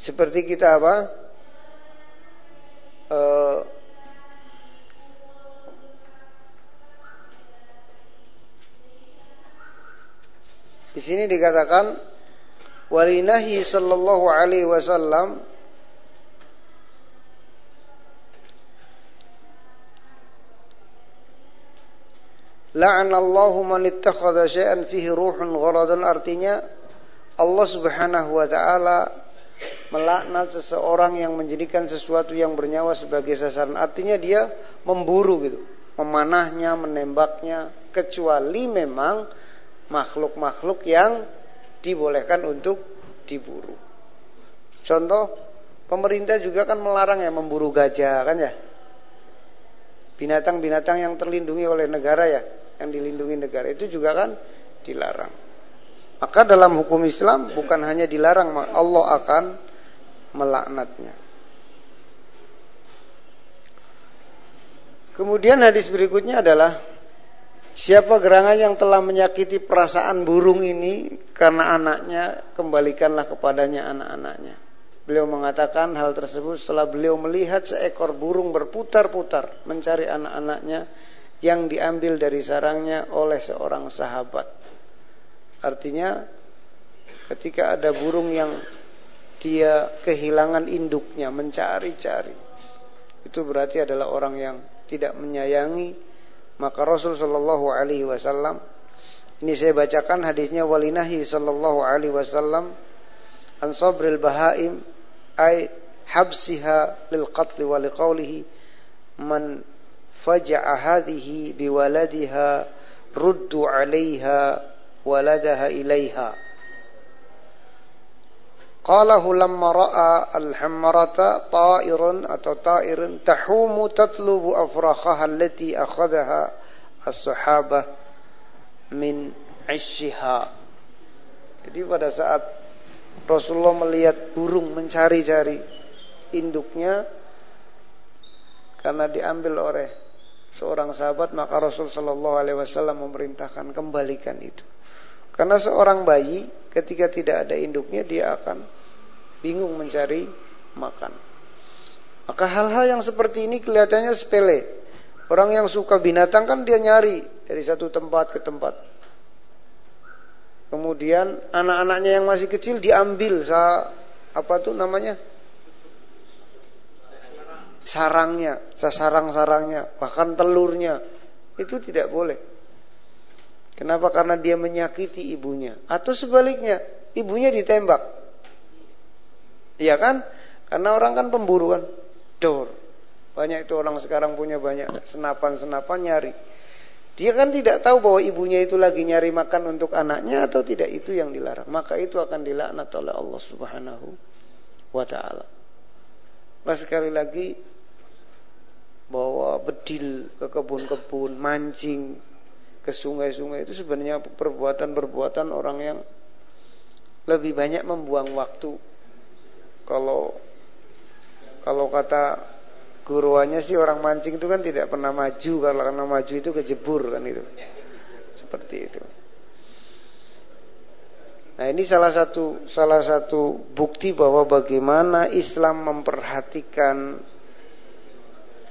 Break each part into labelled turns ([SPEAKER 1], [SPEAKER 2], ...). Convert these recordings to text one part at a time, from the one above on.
[SPEAKER 1] seperti kita apa? Uh, di sini dikatakan walinahi sallallahu alaihi wasallam La'anallahu man ittakhadha syai'an fihi ruhun gharadan artinya Allah Subhanahu wa taala melaknat seseorang yang menjadikan sesuatu yang bernyawa sebagai sasaran. Artinya dia memburu gitu, memanahnya, menembaknya kecuali memang makhluk-makhluk yang dibolehkan untuk diburu. Contoh, pemerintah juga kan melarang ya memburu gajah kan ya. Binatang-binatang yang terlindungi oleh negara ya yang dilindungi negara itu juga kan dilarang. Maka dalam hukum Islam bukan hanya dilarang, Allah akan melaknatnya. Kemudian hadis berikutnya adalah siapa gerangan yang telah menyakiti perasaan burung ini karena anaknya kembalikanlah kepadanya anak-anaknya. Beliau mengatakan hal tersebut setelah beliau melihat seekor burung berputar-putar mencari anak-anaknya yang diambil dari sarangnya oleh seorang sahabat. Artinya ketika ada burung yang dia kehilangan induknya mencari-cari. Itu berarti adalah orang yang tidak menyayangi. Maka Rasul sallallahu alaihi wasallam ini saya bacakan hadisnya walinahi sallallahu alaihi wasallam an sabril bahaim ay habsiha lil qatl wa liqaulihi man faja'a hadhihi biwaladiha ruddu 'alaiha waladaha ilaiha qalahu lamma ra'a al-hamrata ta'irun atau ta'irun tahumu tatlubu afrakhaha allati akhadaha as-sahabah min 'ishha jadi pada saat Rasulullah melihat burung mencari-cari induknya karena diambil oleh seorang sahabat maka Rasul Shallallahu Alaihi Wasallam memerintahkan kembalikan itu. Karena seorang bayi ketika tidak ada induknya dia akan bingung mencari makan. Maka hal-hal yang seperti ini kelihatannya sepele. Orang yang suka binatang kan dia nyari dari satu tempat ke tempat. Kemudian anak-anaknya yang masih kecil diambil sa apa tuh namanya? sarangnya, sesarang-sarangnya, bahkan telurnya. Itu tidak boleh. Kenapa? Karena dia menyakiti ibunya. Atau sebaliknya, ibunya ditembak. Iya kan? Karena orang kan pemburuan. Dor. Banyak itu orang sekarang punya banyak senapan-senapan nyari. Dia kan tidak tahu bahwa ibunya itu lagi nyari makan untuk anaknya atau tidak itu yang dilarang. Maka itu akan dilaknat oleh Allah Subhanahu wa taala. Mas sekali lagi bawa bedil ke kebun-kebun, mancing ke sungai-sungai itu sebenarnya perbuatan-perbuatan orang yang lebih banyak membuang waktu. Kalau kalau kata guruannya sih orang mancing itu kan tidak pernah maju kalau karena maju itu kejebur kan itu. Seperti itu. Nah, ini salah satu salah satu bukti bahwa bagaimana Islam memperhatikan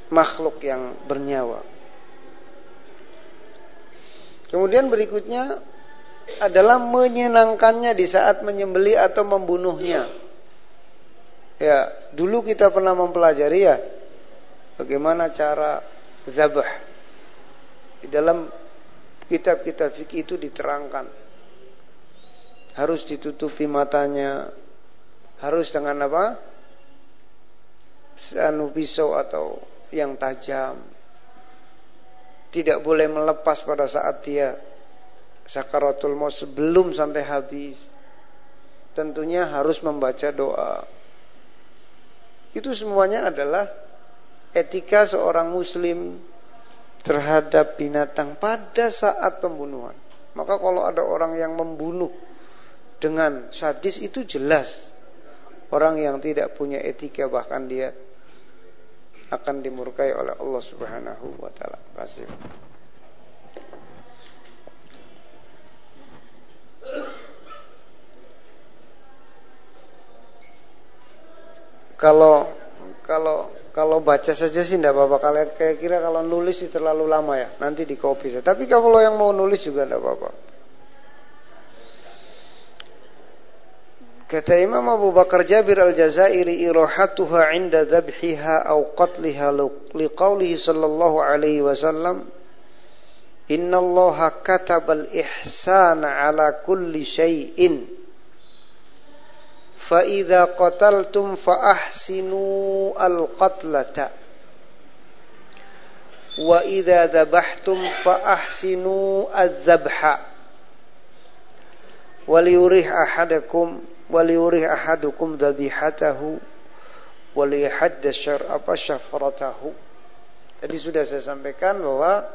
[SPEAKER 1] makhluk yang bernyawa. Kemudian berikutnya adalah menyenangkannya di saat menyembeli atau membunuhnya. Ya, dulu kita pernah mempelajari ya bagaimana cara zabah. Di dalam kitab-kitab fikih itu diterangkan. Harus ditutupi matanya. Harus dengan apa? Anu pisau atau yang tajam. Tidak boleh melepas pada saat dia sakaratul maut sebelum sampai habis. Tentunya harus membaca doa. Itu semuanya adalah etika seorang muslim terhadap binatang pada saat pembunuhan. Maka kalau ada orang yang membunuh dengan sadis itu jelas orang yang tidak punya etika bahkan dia akan dimurkai oleh Allah Subhanahu wa taala. Kasih. Kalau kalau kalau baca saja sih tidak apa-apa. Kalau kayak kira kalau nulis sih terlalu lama ya. Nanti di copy. Tapi kalau yang mau nulis juga tidak apa-apa. Kata Imam Abu Bakar Jabir al-Jazairi irahatuha inda dhabhiha aw qatliha liqaulihi sallallahu alaihi wasallam Inna Allah katabal ihsana ala kulli syai'in fa idza qataltum fa ahsinu al-qatlata. Wa idza dhabhtum fa ahsinu az-zabha waliyurih ahadakum waliurih ahadukum dhabihatahu waliyahadda syar apa syafratahu tadi sudah saya sampaikan bahwa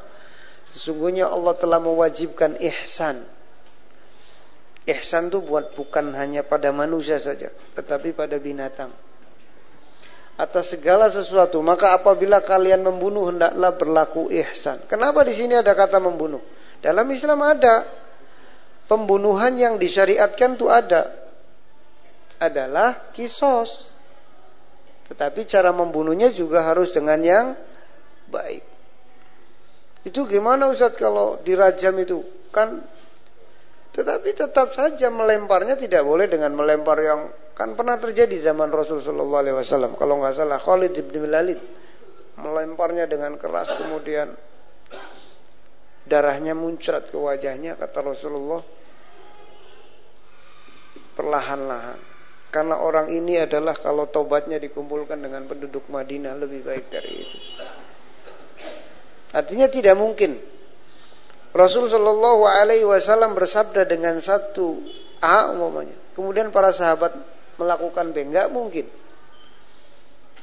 [SPEAKER 1] sesungguhnya Allah telah mewajibkan ihsan. Ihsan itu buat bukan hanya pada manusia saja tetapi pada binatang. Atas segala sesuatu maka apabila kalian membunuh hendaklah berlaku ihsan. Kenapa di sini ada kata membunuh? Dalam Islam ada. Pembunuhan yang disyariatkan itu ada adalah kisos. Tetapi cara membunuhnya juga harus dengan yang baik. Itu gimana Ustaz kalau dirajam itu? Kan tetapi tetap saja melemparnya tidak boleh dengan melempar yang kan pernah terjadi zaman Rasul sallallahu alaihi wasallam. Kalau nggak salah Khalid bin Walid melemparnya dengan keras kemudian darahnya muncrat ke wajahnya kata Rasulullah perlahan-lahan karena orang ini adalah kalau tobatnya dikumpulkan dengan penduduk Madinah lebih baik dari itu. Artinya tidak mungkin. Rasul Shallallahu Alaihi Wasallam bersabda dengan satu A umumnya. Kemudian para sahabat melakukan B, enggak mungkin.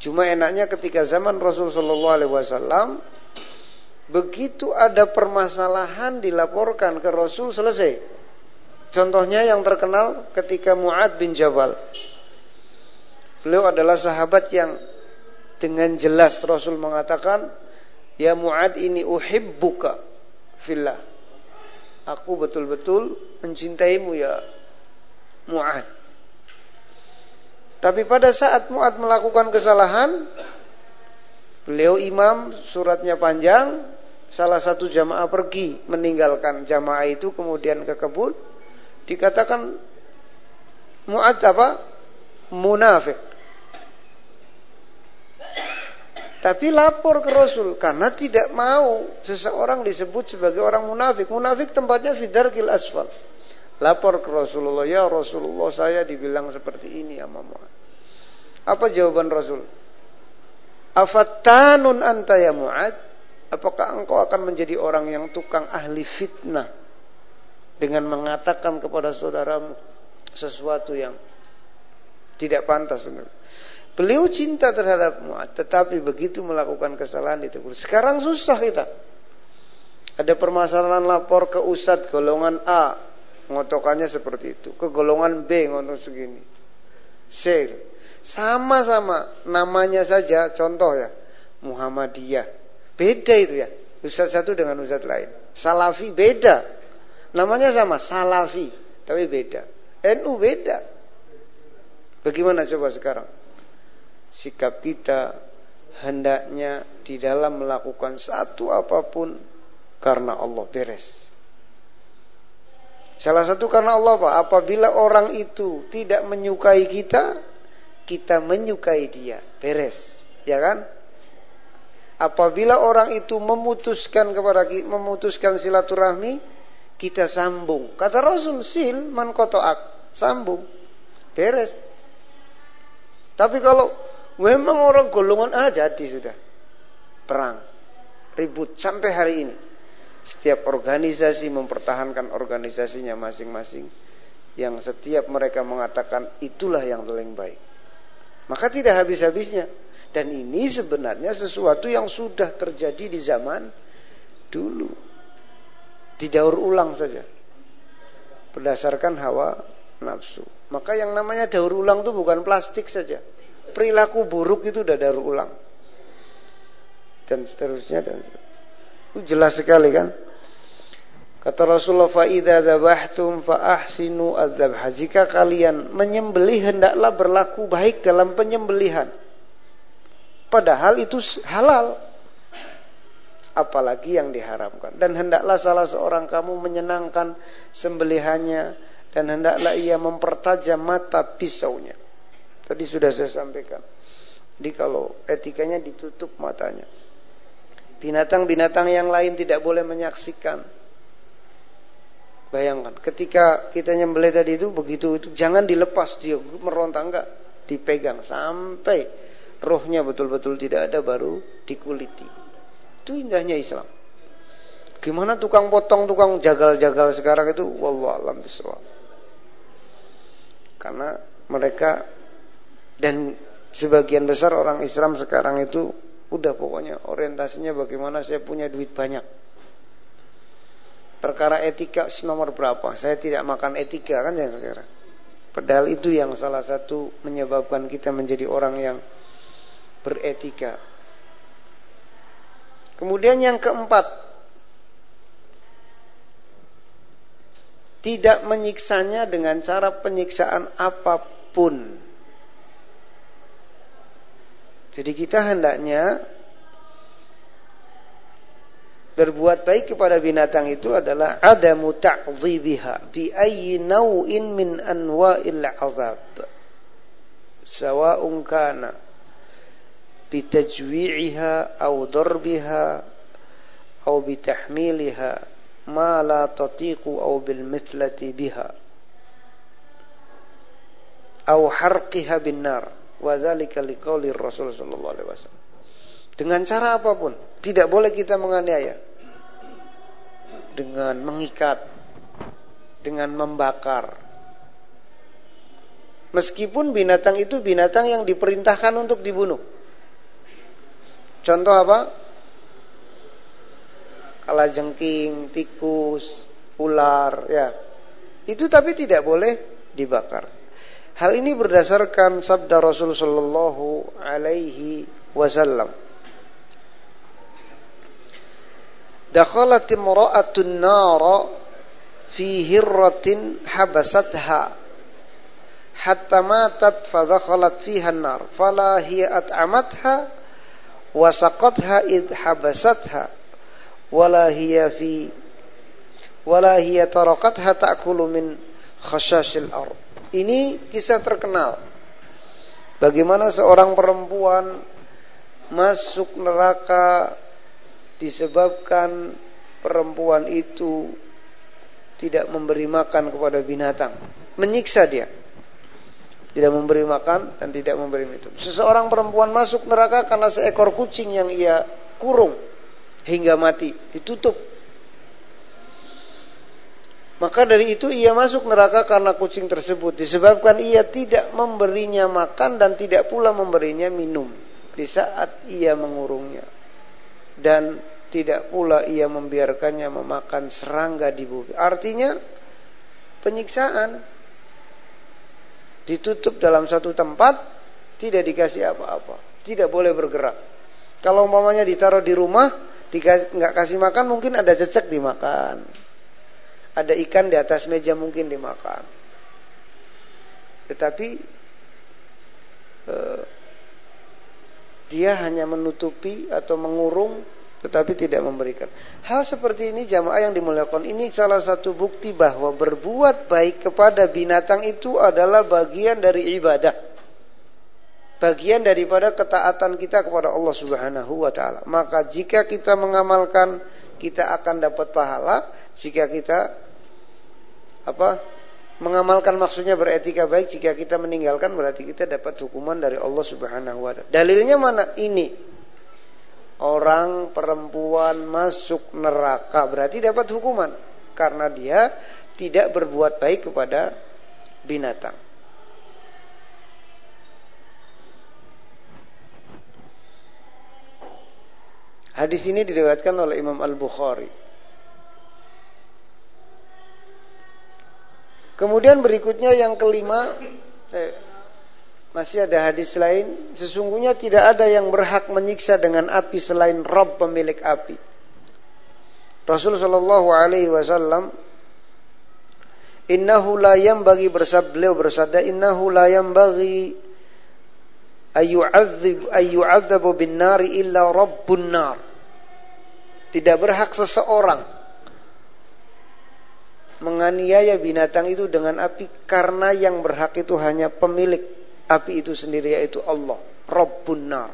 [SPEAKER 1] Cuma enaknya ketika zaman Rasul Shallallahu Alaihi Wasallam begitu ada permasalahan dilaporkan ke Rasul selesai. Contohnya yang terkenal ketika Mu'ad bin Jabal. Beliau adalah sahabat yang dengan jelas Rasul mengatakan, "Ya Mu'ad ini uhibbuka fillah." Aku betul-betul mencintaimu ya Mu'ad. Tapi pada saat Mu'ad melakukan kesalahan, beliau imam, suratnya panjang, salah satu jamaah pergi meninggalkan jamaah itu kemudian ke kebun dikatakan Mu'ad apa? Munafik. Tapi lapor ke Rasul karena tidak mau seseorang disebut sebagai orang munafik. Munafik tempatnya fidarkil asfal. Lapor ke Rasulullah, ya Rasulullah saya dibilang seperti ini ya Muhammad. Apa jawaban Rasul? Afattanun anta ya Mu'ad? Apakah engkau akan menjadi orang yang tukang ahli fitnah dengan mengatakan kepada saudaramu sesuatu yang tidak pantas Beliau cinta terhadap Mu'ad, tetapi begitu melakukan kesalahan ditegur. Sekarang susah kita. Ada permasalahan lapor ke Ustadz golongan A, ngotokannya seperti itu. Ke golongan B ngotot segini. C. Sama-sama namanya saja contoh ya. Muhammadiyah. Beda itu ya. Ustadz satu dengan Ustadz lain. Salafi beda. Namanya sama, Salafi, tapi beda. NU beda. Bagaimana coba sekarang? Sikap kita hendaknya di dalam melakukan satu apa pun karena Allah beres. Salah satu karena Allah Pak, apabila orang itu tidak menyukai kita, kita menyukai dia, beres, ya kan? Apabila orang itu memutuskan kepada memutuskan silaturahmi, kita sambung. Kata Rasul, sil man kotoak, sambung. Beres. Tapi kalau memang orang golongan A jadi sudah. Perang. Ribut sampai hari ini. Setiap organisasi mempertahankan organisasinya masing-masing. Yang setiap mereka mengatakan itulah yang paling baik. Maka tidak habis-habisnya. Dan ini sebenarnya sesuatu yang sudah terjadi di zaman dulu didaur ulang saja berdasarkan hawa nafsu. Maka yang namanya daur ulang itu bukan plastik saja. Perilaku buruk itu udah daur ulang. Dan seterusnya dan seterusnya. Itu jelas sekali kan. Kata Rasulullah fa idza dzabhtum fa ahsinu adzabha. Jika kalian menyembelih hendaklah berlaku baik dalam penyembelihan. Padahal itu halal. Apalagi yang diharamkan. Dan hendaklah salah seorang kamu menyenangkan sembelihannya dan hendaklah ia mempertajam mata pisaunya. Tadi sudah saya sampaikan. Jadi kalau etikanya ditutup matanya. Binatang-binatang yang lain tidak boleh menyaksikan Bayangkan, ketika kita nyembelih tadi itu begitu itu jangan dilepas dia meronta enggak, dipegang sampai rohnya betul-betul tidak ada baru dikuliti. Itu indahnya Islam. Gimana tukang potong, tukang jagal-jagal sekarang itu wallah alam. Karena mereka dan sebagian besar orang Islam sekarang itu udah pokoknya orientasinya bagaimana saya punya duit banyak perkara etika nomor berapa? Saya tidak makan etika kan ya sekarang. Padahal itu yang salah satu menyebabkan kita menjadi orang yang beretika. Kemudian yang keempat, tidak menyiksanya dengan cara penyiksaan apa pun. Jadi kita hendaknya berbuat baik kepada binatang itu adalah ada ta'dhibiha bi ayyi naw'in min anwa'il 'adzab. Sawa'un kana darbiha aw bitahmiliha ma la tatiqu aw bil mithlati biha aw harqiha bin nar wa dzalika liqauli Rasul sallallahu alaihi wasallam dengan cara apa pun. Tidak boleh kita menganiaya. Dengan mengikat. Dengan membakar. Meskipun binatang itu binatang yang diperintahkan untuk dibunuh. Contoh apa? Kalajengking, tikus, ular, ya. Itu tapi tidak boleh dibakar. Hal ini berdasarkan sabda Rasul sallallahu alaihi wasallam. dakhalat imra'atun nara fi hirratin habasatha hatta matat fa dakhalat fiha an-nar fala hiya at'amatha wa saqatha id habasatha wala hiya fi wala hiya tarakatha ta'kulu min khashashil ard. Ini kisah terkenal. Bagaimana seorang perempuan masuk neraka disebabkan perempuan itu tidak memberi makan kepada binatang, menyiksa dia. Tidak memberi makan dan tidak memberi minum. Seseorang perempuan masuk neraka karena seekor kucing yang ia kurung hingga mati, ditutup. Maka dari itu ia masuk neraka karena kucing tersebut disebabkan ia tidak memberinya makan dan tidak pula memberinya minum di saat ia mengurungnya. Dan tidak pula ia membiarkannya memakan serangga di bumi. Artinya penyiksaan ditutup dalam satu tempat tidak dikasih apa-apa, tidak boleh bergerak. Kalau umpamanya ditaruh di rumah, nggak kasih makan mungkin ada cecek dimakan, ada ikan di atas meja mungkin dimakan. Tetapi eh, dia hanya menutupi atau mengurung tetapi tidak memberikan. Hal seperti ini jamaah yang dimuliakan ini salah satu bukti bahwa berbuat baik kepada binatang itu adalah bagian dari ibadah. Bagian daripada ketaatan kita kepada Allah Subhanahu wa taala. Maka jika kita mengamalkan kita akan dapat pahala, jika kita apa? mengamalkan maksudnya beretika baik jika kita meninggalkan berarti kita dapat hukuman dari Allah Subhanahu wa taala. Dalilnya mana? Ini orang perempuan masuk neraka berarti dapat hukuman karena dia tidak berbuat baik kepada binatang. Hadis ini diriwayatkan oleh Imam Al-Bukhari. Kemudian berikutnya yang kelima eh, masih ada hadis lain, sesungguhnya tidak ada yang berhak menyiksa dengan api selain Rob pemilik api. Rasul sallallahu alaihi wasallam innahu la bagi bersab beliau bersabda innahu la bagi ayyu'adzib ayyu'adzabu bin nari illa rabbun nar. Tidak berhak seseorang menganiaya binatang itu dengan api karena yang berhak itu hanya pemilik api itu sendiri yaitu Allah, Rabbun nar.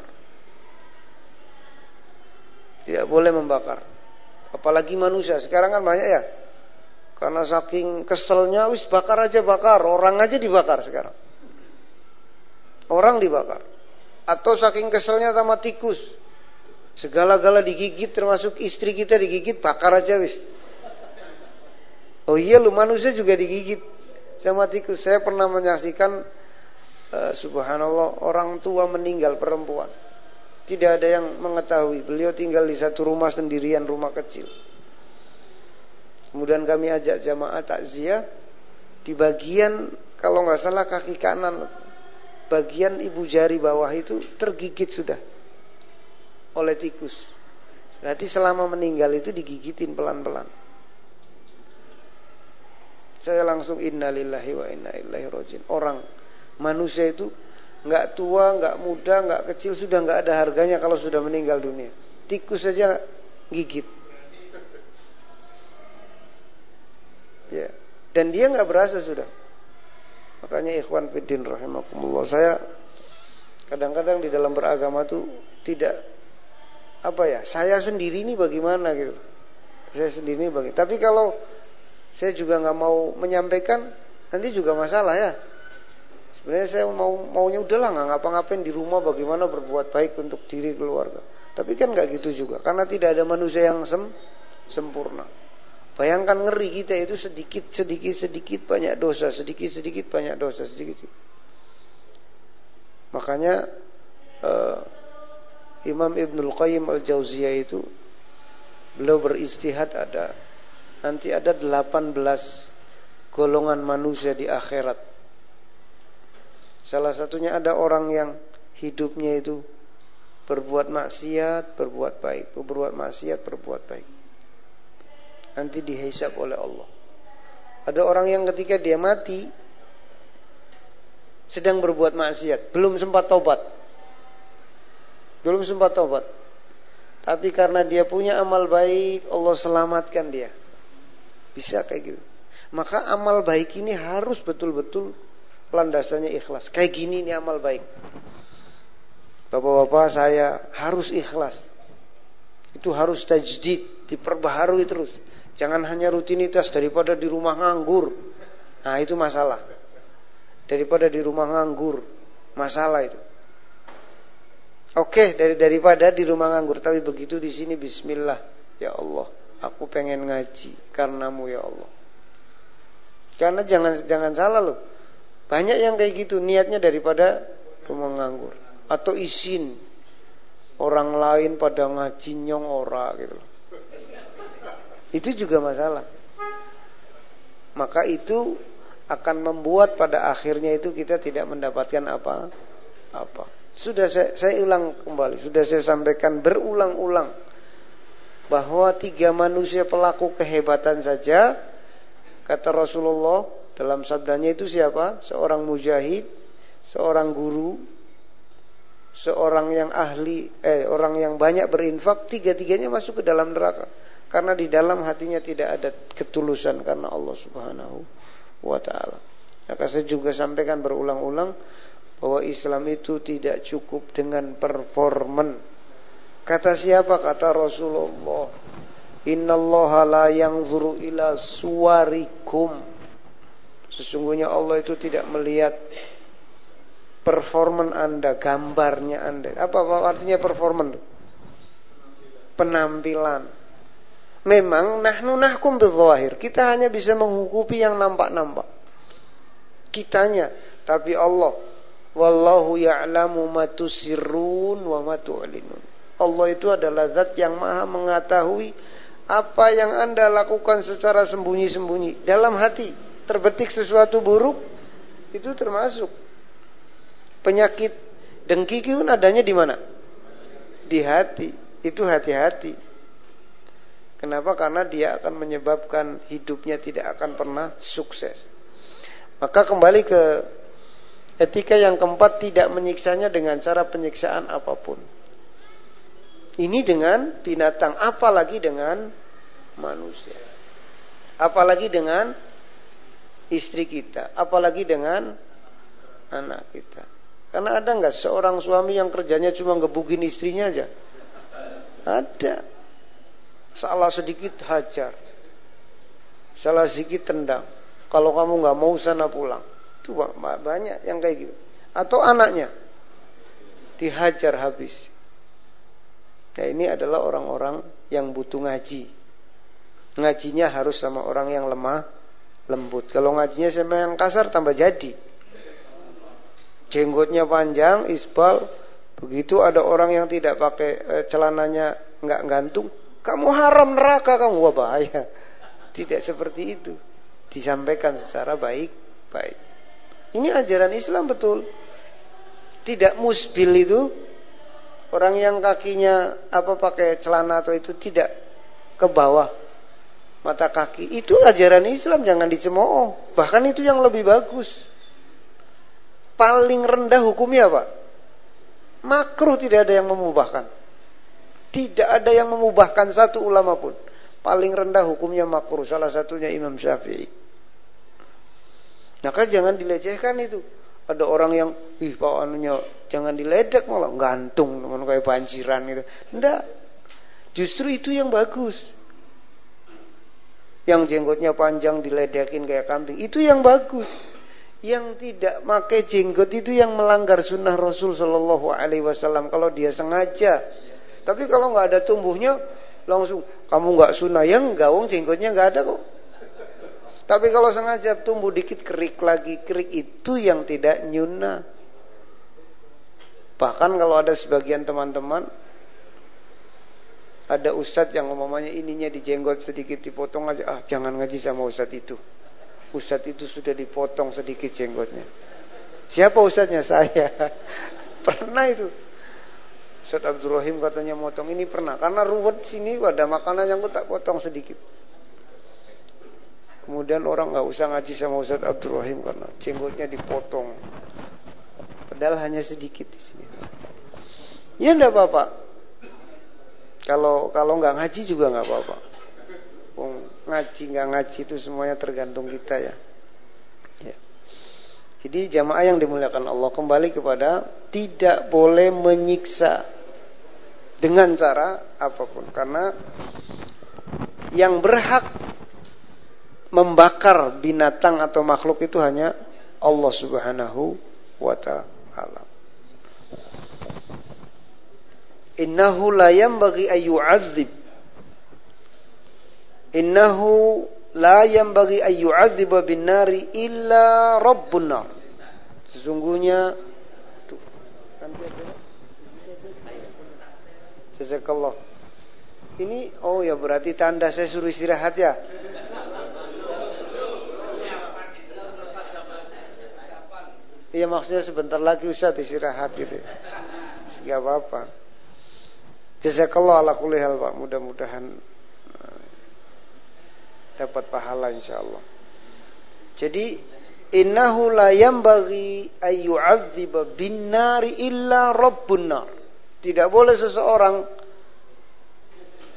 [SPEAKER 1] Tidak boleh membakar. Apalagi manusia. Sekarang kan banyak ya. Karena saking keselnya wis bakar aja bakar, orang aja dibakar sekarang. Orang dibakar. Atau saking keselnya sama tikus. Segala-gala digigit termasuk istri kita digigit bakar aja wis. Oh iya lu manusia juga digigit sama tikus. Saya pernah menyaksikan uh, subhanallah orang tua meninggal perempuan. Tidak ada yang mengetahui. Beliau tinggal di satu rumah sendirian, rumah kecil. Kemudian kami ajak jamaah takziah di bagian kalau nggak salah kaki kanan bagian ibu jari bawah itu tergigit sudah oleh tikus. Berarti selama meninggal itu digigitin pelan-pelan. Saya langsung innalillahi wa inna ilaihi rajiun. Orang manusia itu nggak tua, nggak muda, nggak kecil sudah nggak ada harganya kalau sudah meninggal dunia. Tikus saja gigit. Ya. Dan dia nggak berasa sudah. Makanya ikhwan fiddin rahimakumullah saya kadang-kadang di dalam beragama tuh tidak apa ya saya sendiri ini bagaimana gitu saya sendiri ini bagaimana tapi kalau saya juga nggak mau menyampaikan nanti juga masalah ya. Sebenarnya saya mau maunya udahlah nggak ngapa-ngapain di rumah bagaimana berbuat baik untuk diri keluarga. Tapi kan nggak gitu juga karena tidak ada manusia yang sem sempurna. Bayangkan ngeri kita itu sedikit sedikit sedikit banyak dosa, sedikit sedikit banyak dosa, sedikit. sedikit. Makanya uh, Imam Ibnul Qayyim Al-Jauziyah itu beliau beristihad ada nanti ada 18 golongan manusia di akhirat. Salah satunya ada orang yang hidupnya itu berbuat maksiat, berbuat baik, berbuat maksiat, berbuat baik. Nanti dihisap oleh Allah. Ada orang yang ketika dia mati sedang berbuat maksiat, belum sempat tobat. Belum sempat tobat. Tapi karena dia punya amal baik, Allah selamatkan dia. Bisa kayak gitu. Maka amal baik ini harus betul-betul landasannya ikhlas. Kayak gini nih amal baik. Bapak-bapak saya harus ikhlas. Itu harus tajdid, diperbaharui terus. Jangan hanya rutinitas daripada di rumah nganggur. Nah, itu masalah. Daripada di rumah nganggur, masalah itu. Oke, dari daripada di rumah nganggur, tapi begitu di sini bismillah. Ya Allah, Aku pengen ngaji karenamu ya Allah. Karena jangan jangan salah loh. Banyak yang kayak gitu niatnya daripada rumah nganggur atau isin orang lain pada ngaji nyong ora gitu. Itu juga masalah. Maka itu akan membuat pada akhirnya itu kita tidak mendapatkan apa apa. Sudah saya, saya ulang kembali, sudah saya sampaikan berulang-ulang bahwa tiga manusia pelaku kehebatan saja kata Rasulullah dalam sabdanya itu siapa? Seorang mujahid, seorang guru, seorang yang ahli, eh orang yang banyak berinfak, tiga-tiganya masuk ke dalam neraka karena di dalam hatinya tidak ada ketulusan karena Allah Subhanahu wa taala. Maka saya juga sampaikan berulang-ulang bahwa Islam itu tidak cukup dengan performan Kata siapa? Kata Rasulullah. Innallaha la yanzuru ila suwarikum. Sesungguhnya Allah itu tidak melihat performan Anda, gambarnya Anda. Apa, artinya performan? Penampilan. Memang nahnu nahkum bidzahir. Kita hanya bisa menghukupi yang nampak-nampak. Kitanya, tapi Allah wallahu ya'lamu ma tusirrun wa ma tu'linun. Allah itu adalah zat yang maha mengetahui apa yang anda lakukan secara sembunyi-sembunyi. Dalam hati terbetik sesuatu buruk, itu termasuk. Penyakit dengki pun adanya di mana? Di hati. Itu hati-hati. Kenapa? Karena dia akan menyebabkan hidupnya tidak akan pernah sukses. Maka kembali ke etika yang keempat tidak menyiksanya dengan cara penyiksaan apa pun. Ini dengan binatang, apalagi dengan manusia. Apalagi dengan istri kita, apalagi dengan anak kita. Karena ada nggak seorang suami yang kerjanya cuma ngebukin istrinya aja? Ada. Salah sedikit hajar. Salah sedikit tendang. Kalau kamu nggak mau sana pulang. Itu banyak yang kayak gitu. Atau anaknya dihajar habis. Nah ini adalah orang-orang yang butuh ngaji. Ngajinya harus sama orang yang lemah, lembut. Kalau ngajinya sama yang kasar tambah jadi. Jenggotnya panjang, isbal. Begitu ada orang yang tidak pakai eh, celananya nggak gantung, kamu haram neraka kamu wah bahaya. Tidak seperti itu. Disampaikan secara baik, baik. Ini ajaran Islam betul. Tidak musbil itu orang yang kakinya apa pakai celana atau itu tidak ke bawah mata kaki. Itu ajaran Islam jangan dicemooh. Bahkan itu yang lebih bagus. Paling rendah hukumnya apa? Makruh tidak ada yang memubahkan. Tidak ada yang memubahkan satu ulama pun. Paling rendah hukumnya makruh. Salah satunya Imam Syafi'i. Maka jangan dilecehkan itu. Ada orang yang, ih pak anunya jangan diledek malah gantung dengan kayak banjiran gitu. Enggak. Justru itu yang bagus. Yang jenggotnya panjang diledekin kayak kambing. Itu yang bagus. Yang tidak pakai jenggot itu yang melanggar sunnah Rasul Shallallahu Alaihi Wasallam. Kalau dia sengaja tapi kalau nggak ada tumbuhnya, langsung kamu nggak sunnah ya nggak, wong jenggotnya nggak ada kok. Tapi kalau sengaja tumbuh dikit kerik lagi, kerik itu yang tidak nyuna. Bahkan kalau ada sebagian teman-teman ada ustadz yang ngomongnya ininya dijenggot sedikit dipotong aja ah jangan ngaji sama ustadz itu ustadz itu sudah dipotong sedikit jenggotnya siapa ustadznya saya pernah itu Ustaz Abdul Rahim katanya motong ini pernah karena ruwet sini ada makanan yang tak potong sedikit. Kemudian orang nggak usah ngaji sama Ustaz Abdul Rahim karena jenggotnya dipotong. Padahal hanya sedikit di sini. Ya enggak apa-apa. Kalau kalau nggak ngaji juga nggak apa-apa. ngaji nggak ngaji itu semuanya tergantung kita ya. ya. Jadi jamaah yang dimuliakan Allah kembali kepada tidak boleh menyiksa dengan cara apa pun karena yang berhak membakar binatang atau makhluk itu hanya Allah Subhanahu wa taala. Innahu la yanbaghi ay yu'adzib. Innahu la yanbaghi ay yu'adziba bin nari illa rabbun nar. Sesungguhnya aja. Jazakallah. Ini oh ya berarti tanda saya suruh istirahat ya. Iya maksudnya sebentar lagi Ustaz istirahat gitu. Gak apa-apa. Jazakallah ala kulli hal Pak. Mudah-mudahan eh, dapat pahala insyaallah. Jadi innahu la yanbaghi ay yu'adziba bin nari illa rabbun nar. Tidak boleh seseorang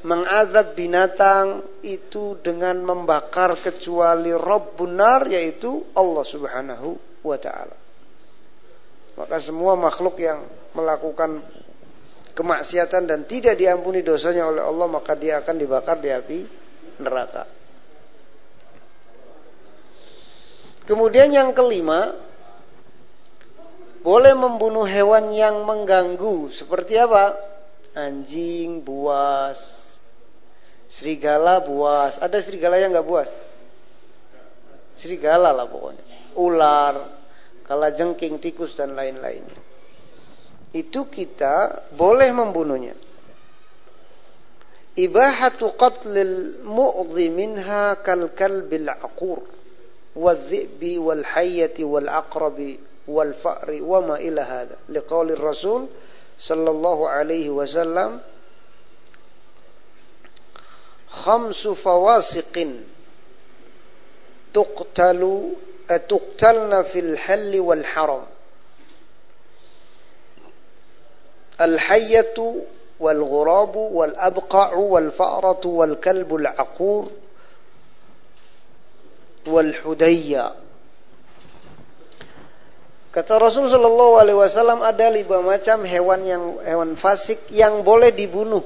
[SPEAKER 1] mengazab binatang itu dengan membakar kecuali Rabbun nar yaitu Allah Subhanahu wa taala. Maka semua makhluk yang melakukan kemaksiatan dan tidak diampuni dosanya oleh Allah maka dia akan dibakar di api neraka. Kemudian yang kelima, boleh membunuh hewan yang mengganggu. Seperti apa? Anjing, buas, serigala, buas. Ada serigala yang nggak buas? Serigala lah pokoknya. Ular, kalajengking, tikus dan lain-lain. Itu kita boleh membunuhnya. Ibahatu qatlil mu'dhi minha kal kalbil aqur wal-dhi'bi wal-hayyati wal-aqrabi والفأر وما إلى هذا لقول الرسول صلى الله عليه وسلم khamsu fawasiqin tuqtalu eh, tuqtalna fil halli wal haram al hayyatu wal ghurabu wal abqa'u wal fa'ratu wal kalbu al aqur wal hudayya Kata Rasul Shallallahu Alaihi Wasallam ada lima macam hewan yang hewan fasik yang boleh dibunuh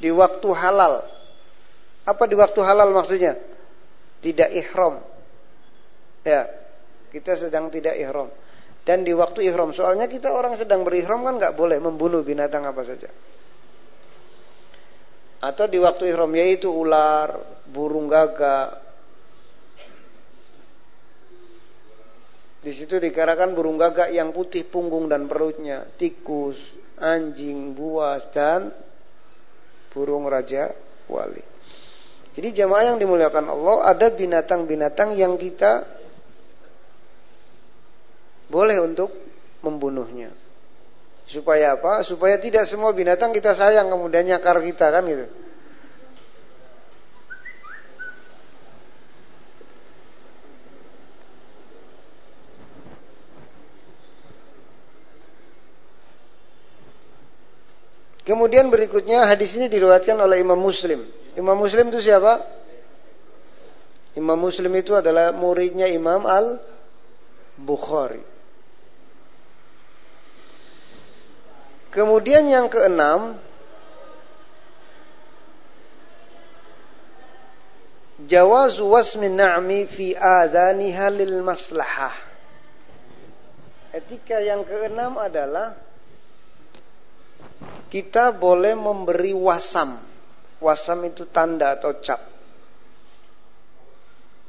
[SPEAKER 1] di waktu halal. Apa di waktu halal maksudnya? Tidak ihram. Ya, kita sedang tidak ihram. Dan di waktu ihram, soalnya kita orang sedang berihram kan nggak boleh membunuh binatang apa saja. Atau di waktu ihram yaitu ular, burung gagak, Di situ dikatakan burung gagak yang putih punggung dan perutnya, tikus, anjing, buas dan burung raja wali. Jadi jamaah yang dimuliakan Allah ada binatang-binatang yang kita boleh untuk membunuhnya. Supaya apa? Supaya tidak semua binatang kita sayang kemudian nyakar kita kan gitu. Kemudian berikutnya hadis ini diriwayatkan oleh Imam Muslim. Imam Muslim itu siapa? Imam Muslim itu adalah muridnya Imam Al Bukhari. Kemudian yang keenam Jawazu wasmi na'mi fi adaniha lil maslahah. Etika yang keenam adalah kita boleh memberi wasam. Wasam itu tanda atau cap.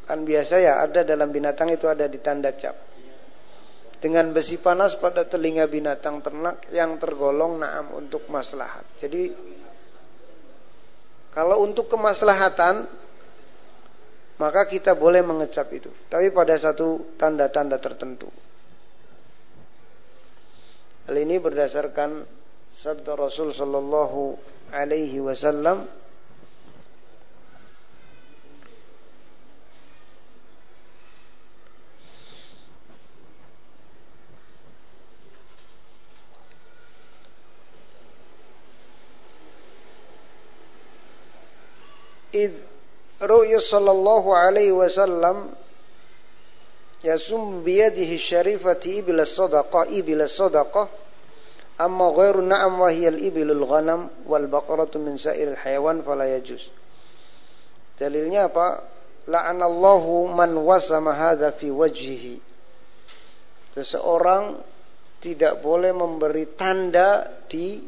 [SPEAKER 1] Kan biasa ya ada dalam binatang itu ada di tanda cap. Dengan besi panas pada telinga binatang ternak yang tergolong naam untuk maslahat. Jadi kalau untuk kemaslahatan maka kita boleh mengecap itu. Tapi pada satu tanda-tanda tertentu. Hal ini berdasarkan sabda Rasul sallallahu alaihi wasallam id ru'ya yasum biyadihi syarifati ibila sadaqah ibila sadaqah amma ghairu na'am wa hiya al-ibilul ghanam wal baqaratu min sa'iril hayawan fala yajuz dalilnya apa? la'anallahu man wasama hadza seseorang tidak boleh memberi tanda di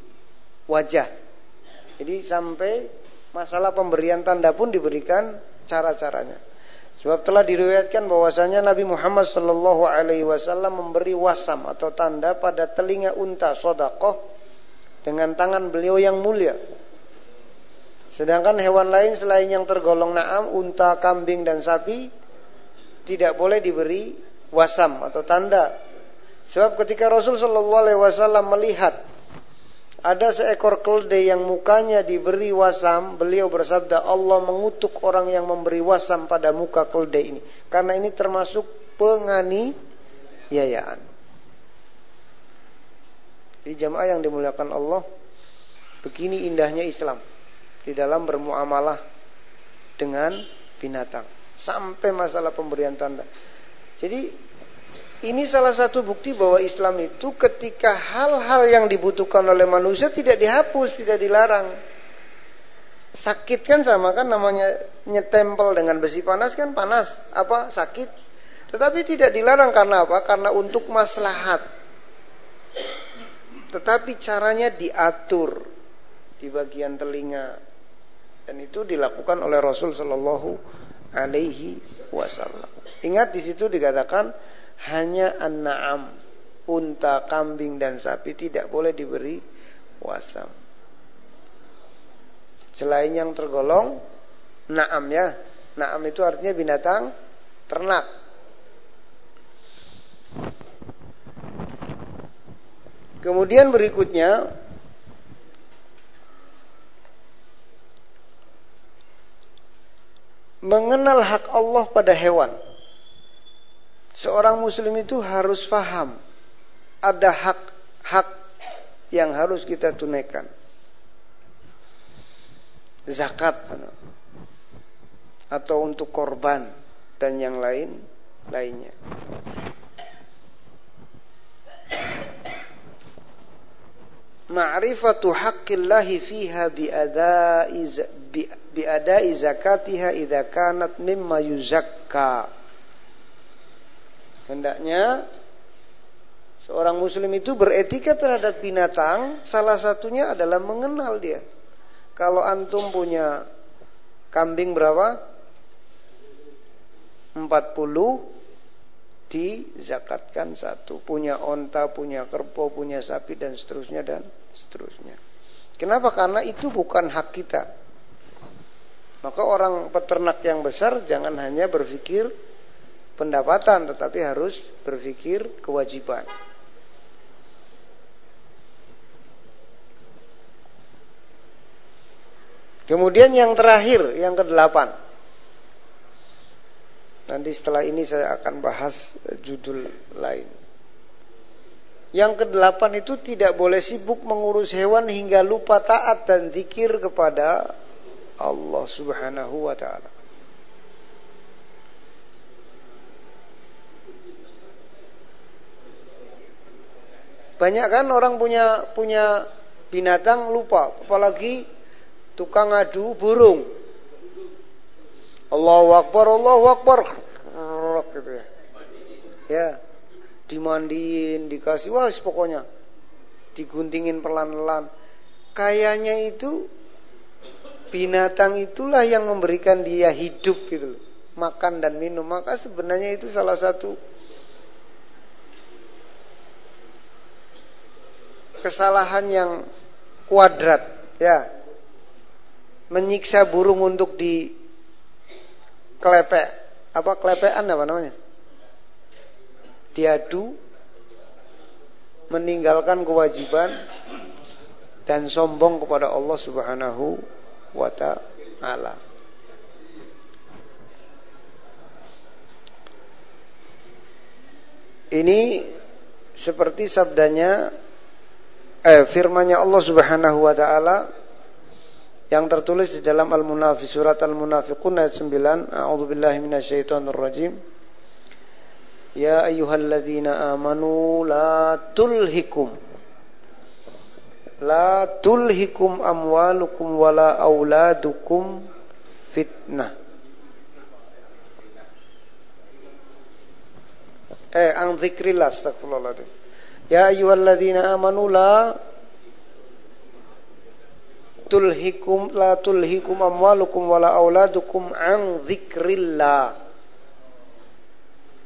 [SPEAKER 1] wajah. jadi sampai masalah pemberian tanda pun diberikan cara-caranya. Sebab telah diriwayatkan bahwasanya Nabi Muhammad Shallallahu Alaihi Wasallam memberi wasam atau tanda pada telinga unta sodakoh dengan tangan beliau yang mulia. Sedangkan hewan lain selain yang tergolong naam, unta, kambing dan sapi tidak boleh diberi wasam atau tanda. Sebab ketika Rasul Shallallahu Alaihi Wasallam melihat ada seekor keledai yang mukanya diberi wasam, beliau bersabda, Allah mengutuk orang yang memberi wasam pada muka keledai ini. Karena ini termasuk penganiayaan. Di jamaah yang dimuliakan Allah, begini indahnya Islam di dalam bermuamalah dengan binatang. Sampai masalah pemberian tanda. Jadi ini salah satu bukti bahwa Islam itu ketika hal-hal yang dibutuhkan oleh manusia tidak dihapus, tidak dilarang. Sakit kan sama kan namanya nyetempel dengan besi panas kan panas, apa sakit. Tetapi tidak dilarang karena apa? Karena untuk maslahat. Tetapi caranya diatur di bagian telinga dan itu dilakukan oleh Rasul Shallallahu Alaihi Wasallam. Ingat di situ dikatakan hanya an-na'am, unta, kambing dan sapi tidak boleh diberi wasam. Selain yang tergolong na'am ya. Na'am itu artinya binatang ternak. Kemudian berikutnya mengenal hak Allah pada hewan. Seorang muslim itu harus faham ada hak-hak yang harus kita tunaikan. Zakat atau untuk korban dan yang lain lainnya. Ma'rifatu haqqillahi fiha bi'ada'i bi'ada'i zakatiha idza kanat mimma yuzakka. Hendaknya seorang muslim itu beretika terhadap binatang, salah satunya adalah mengenal dia. Kalau antum punya kambing berapa? 40 dizakatkan satu. Punya onta, punya kerbau, punya sapi dan seterusnya dan seterusnya. Kenapa? Karena itu bukan hak kita. Maka orang peternak yang besar jangan hanya berpikir pendapatan tetapi harus berpikir kewajiban. Kemudian yang terakhir, yang kedelapan. Nanti setelah ini saya akan bahas judul lain. Yang kedelapan itu tidak boleh sibuk mengurus hewan hingga lupa taat dan zikir kepada Allah Subhanahu wa taala. Banyak kan orang punya punya binatang lupa, apalagi tukang adu burung. Allahu Akbar, Allahu Akbar. gitu ya. Ya. Dimandiin, dikasih wah pokoknya. Diguntingin pelan-pelan. Kayaknya itu binatang itulah yang memberikan dia hidup gitu Makan dan minum. Maka sebenarnya itu salah satu kesalahan yang kuadrat ya menyiksa burung untuk di kelepek apa kelepean apa namanya diadu meninggalkan kewajiban dan sombong kepada Allah Subhanahu wa taala. Ini seperti sabdanya eh firman Allah Subhanahu wa taala yang tertulis di dalam Al-Munafiq surat Al-Munafiqun ayat 9 A'udzubillahi minasyaitonir rajim. Ya ayyuhalladzina amanu la tulhikum la tulhikum amwalukum wala auladukum fitnah. Eh an dzikrillah astagfirullahaladzim Ya ayyuhalladzina amanu la tulhikum la tulhikum amwalukum wala auladukum an dzikrillah.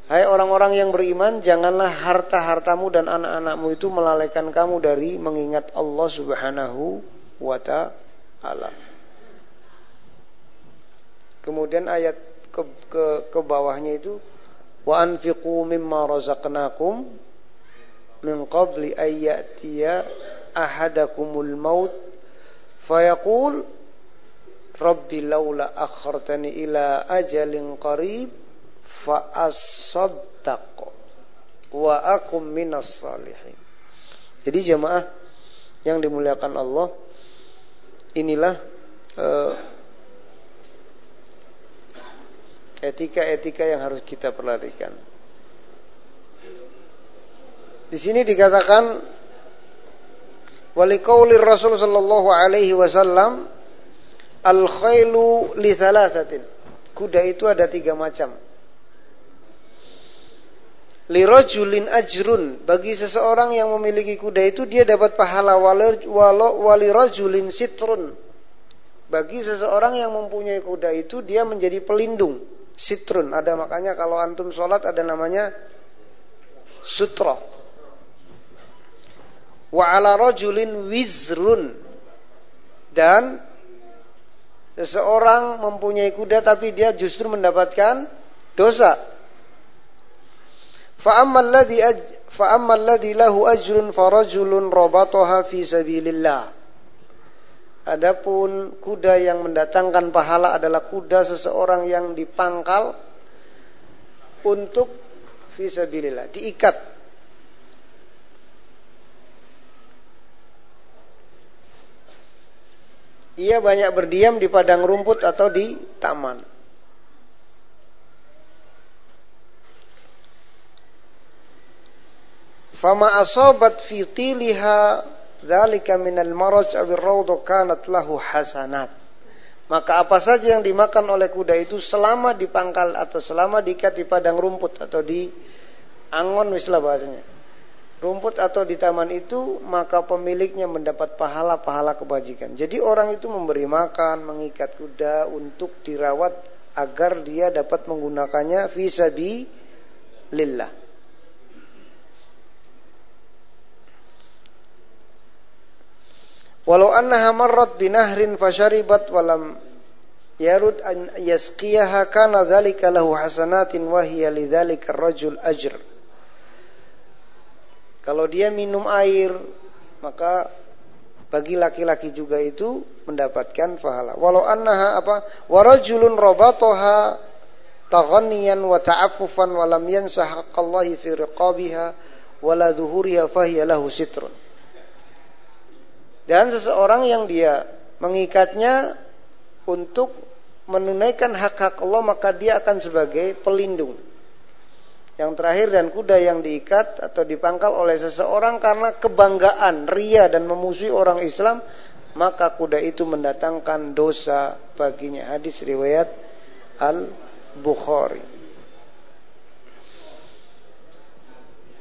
[SPEAKER 1] Hai orang-orang yang beriman, janganlah harta-hartamu dan anak-anakmu itu melalaikan kamu dari mengingat Allah Subhanahu wa taala. Kemudian ayat ke, ke, ke bawahnya itu wa anfiqu mimma razaqnakum min qabli ayyatiya ahadakumul maut Fayaqul Rabbi laula akhartani ila ajalin qarib fa asaddaq wa akum minas salihin. Jadi jemaah yang dimuliakan Allah inilah uh, etika-etika yang harus kita perhatikan. Di sini dikatakan Walikaulir Rasul sallallahu alaihi wasallam al khailu li thalathatin. Kuda itu ada tiga macam. Lirajulin ajrun bagi seseorang yang memiliki kuda itu dia dapat pahala walau walirajulin sitrun bagi seseorang yang mempunyai kuda itu dia menjadi pelindung sitrun ada makanya kalau antum sholat ada namanya sutra wa ala rajulin wizrun. Dan seseorang mempunyai kuda tapi dia justru mendapatkan dosa. Fa ammal ladzi fa ammal ladzi lahu ajrun farajulun rabataha fi sabilillah. Adapun kuda yang mendatangkan pahala adalah kuda seseorang yang dipangkal untuk visabilillah, diikat. Ia banyak berdiam di padang rumput atau di taman. Fama asabat fi tiliha dzalika minal maraj aw ar kanat lahu hasanat. Maka apa saja yang dimakan oleh kuda itu selama di pangkal atau selama diikat di padang rumput atau di angon wislah bahasanya. Rumput atau di taman itu maka pemiliknya mendapat pahala-pahala kebajikan. Jadi orang itu memberi makan, mengikat kuda untuk dirawat agar dia dapat menggunakannya visabi lillah. Walau annaha marrat binahrin fasharibat walam yarud an yasqiyaha kana dhalika lahu hasanatin wa hiya lidzalika rajul ajr. Kalau dia minum air maka bagi laki-laki juga itu mendapatkan pahala. Walau annaha apa? Warajulun rabataha taghanniyan wa ta'affufan wa lam yansa haqqallahi fi riqabiha wala dhuhuriha fahiya lahu sitrun. Dan seseorang yang dia mengikatnya untuk menunaikan hak-hak Allah maka dia akan sebagai pelindung. Yang terakhir dan kuda yang diikat atau dipangkal oleh seseorang karena kebanggaan, ria dan memusuhi orang Islam, maka kuda itu mendatangkan dosa baginya. Hadis riwayat Al-Bukhari.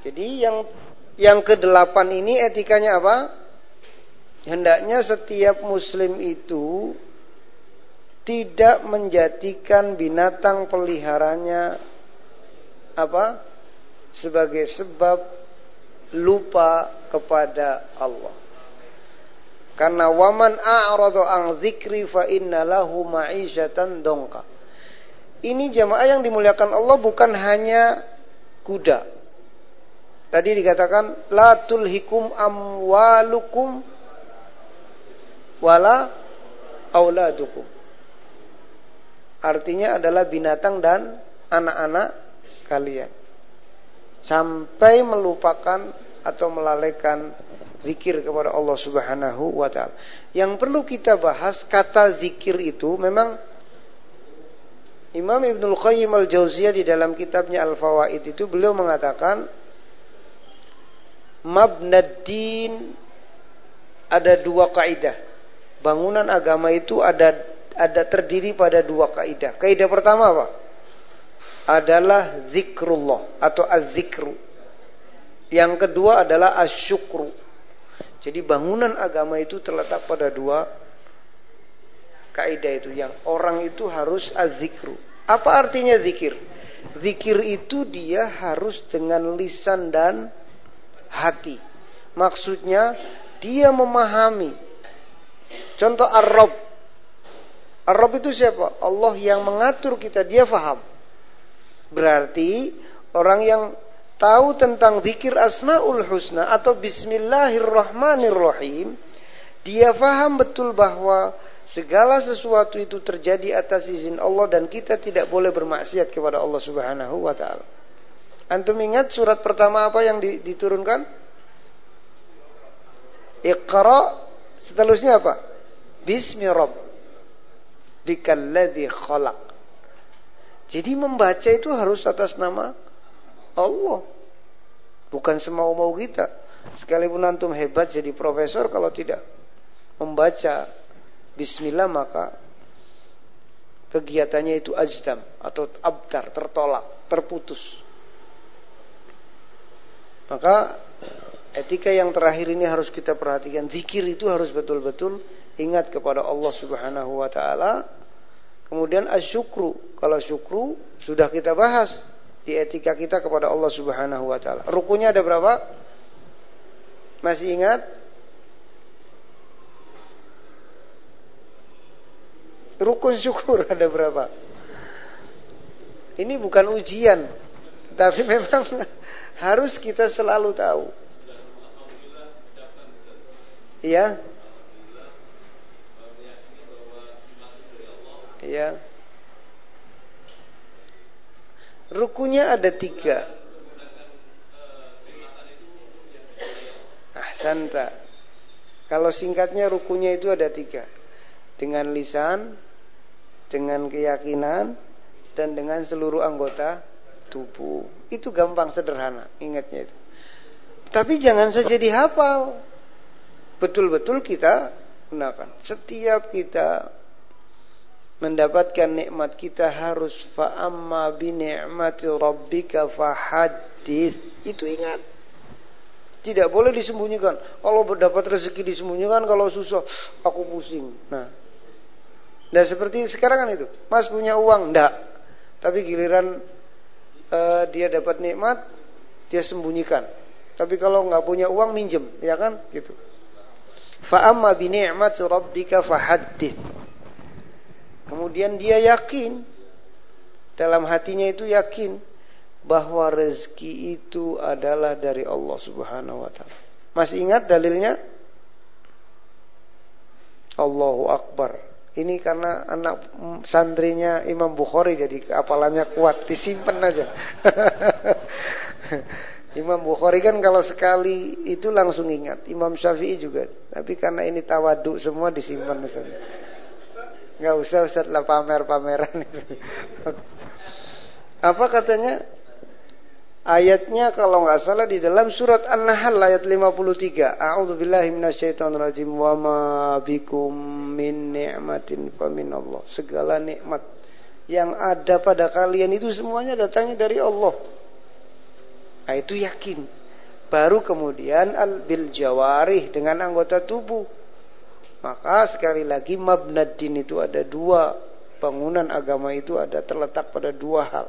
[SPEAKER 1] Jadi yang yang kedelapan ini etikanya apa? hendaknya setiap muslim itu tidak menjadikan binatang peliharanya apa sebagai sebab lupa kepada Allah. Karena waman a'radu an dzikri fa inna lahu ma'isyatan dongka. Ini jamaah yang dimuliakan Allah bukan hanya kuda. Tadi dikatakan la tulhikum amwalukum wala auladukum. Artinya adalah binatang dan anak-anak kalian. Sampai melupakan atau melalaikan zikir kepada Allah Subhanahu wa taala. Yang perlu kita bahas kata zikir itu memang Imam Ibnul Qayyim Al-Jauziyah di dalam kitabnya Al-Fawaid itu beliau mengatakan mabnad din ada dua kaidah bangunan agama itu ada ada terdiri pada dua kaidah. Kaidah pertama apa? Adalah zikrullah atau az-zikru. Yang kedua adalah asyukru. Jadi bangunan agama itu terletak pada dua kaidah itu yang orang itu harus az-zikru. Apa artinya zikir? Zikir itu dia harus dengan lisan dan hati. Maksudnya dia memahami Contoh Ar-Rabb. Itu siapa? Allah yang mengatur kita, dia faham. Berarti orang yang tahu tentang zikir Asmaul Husna atau Bismillahirrahmanirrahim, dia faham betul bahwa segala sesuatu itu terjadi atas izin Allah dan kita tidak boleh bermaksiat kepada Allah Subhanahu wa taala. Antum ingat surat pertama apa yang diturunkan? Iqra Seterusnya apa? Bismi Rabb. Dikalladhi khalaq. Jadi membaca itu harus atas nama Allah. Bukan semau-mau kita. Sekalipun antum hebat jadi profesor kalau tidak membaca bismillah maka kegiatannya itu ajdam atau abtar, tertolak, terputus. Maka Etika yang terakhir ini harus kita perhatikan. Zikir itu harus betul-betul ingat kepada Allah Subhanahu wa taala. Kemudian asyukru. Kalau syukru sudah kita bahas di etika kita kepada Allah Subhanahu wa taala. Rukunya ada berapa? Masih ingat? Rukun syukur ada berapa? Ini bukan ujian, tapi memang harus kita selalu tahu. Iya. Ya. Rukunya ada tiga. Ahsanta. Kalau singkatnya rukunya itu ada tiga. Dengan lisan, dengan keyakinan, dan dengan seluruh anggota tubuh. Itu gampang sederhana, ingatnya itu. Tapi jangan saja dihafal. Betul-betul kita gunakan. Setiap kita mendapatkan nikmat kita harus fa'amma bi ni'mati rabbika fahadith. Itu ingat. Tidak boleh disembunyikan. Kalau dapat rezeki disembunyikan, kalau susah aku pusing. Nah. Nah seperti sekarang kan itu. Mas punya uang, enggak. Tapi giliran uh, dia dapat nikmat, dia sembunyikan. Tapi kalau nggak punya uang minjem, ya kan? Gitu. Fa'amma bi ni'mati rabbika fahaddits. Kemudian dia yakin dalam hatinya itu yakin bahwa rezeki itu adalah dari Allah Subhanahu wa taala. Masih ingat dalilnya? Allahu Akbar. Ini karena anak santrinya Imam Bukhari jadi apalannya kuat, disimpan aja. Imam Bukhari kan kalau sekali itu langsung ingat. Imam Syafi'i juga. Tapi karena ini tawaduk semua disimpan misalnya. Enggak usah Ustaz lah pamer-pameran. Apa katanya? Ayatnya kalau nggak salah di dalam surat An-Nahl ayat 53. A'udzubillahi minasyaitonirrajim wa ma bikum min ni'matin Allah. Segala nikmat yang ada pada kalian itu semuanya datangnya dari Allah. Nah, itu yakin. Baru kemudian al bil jawarih dengan anggota tubuh. Maka sekali lagi mabnad itu ada dua bangunan agama itu ada terletak pada dua hal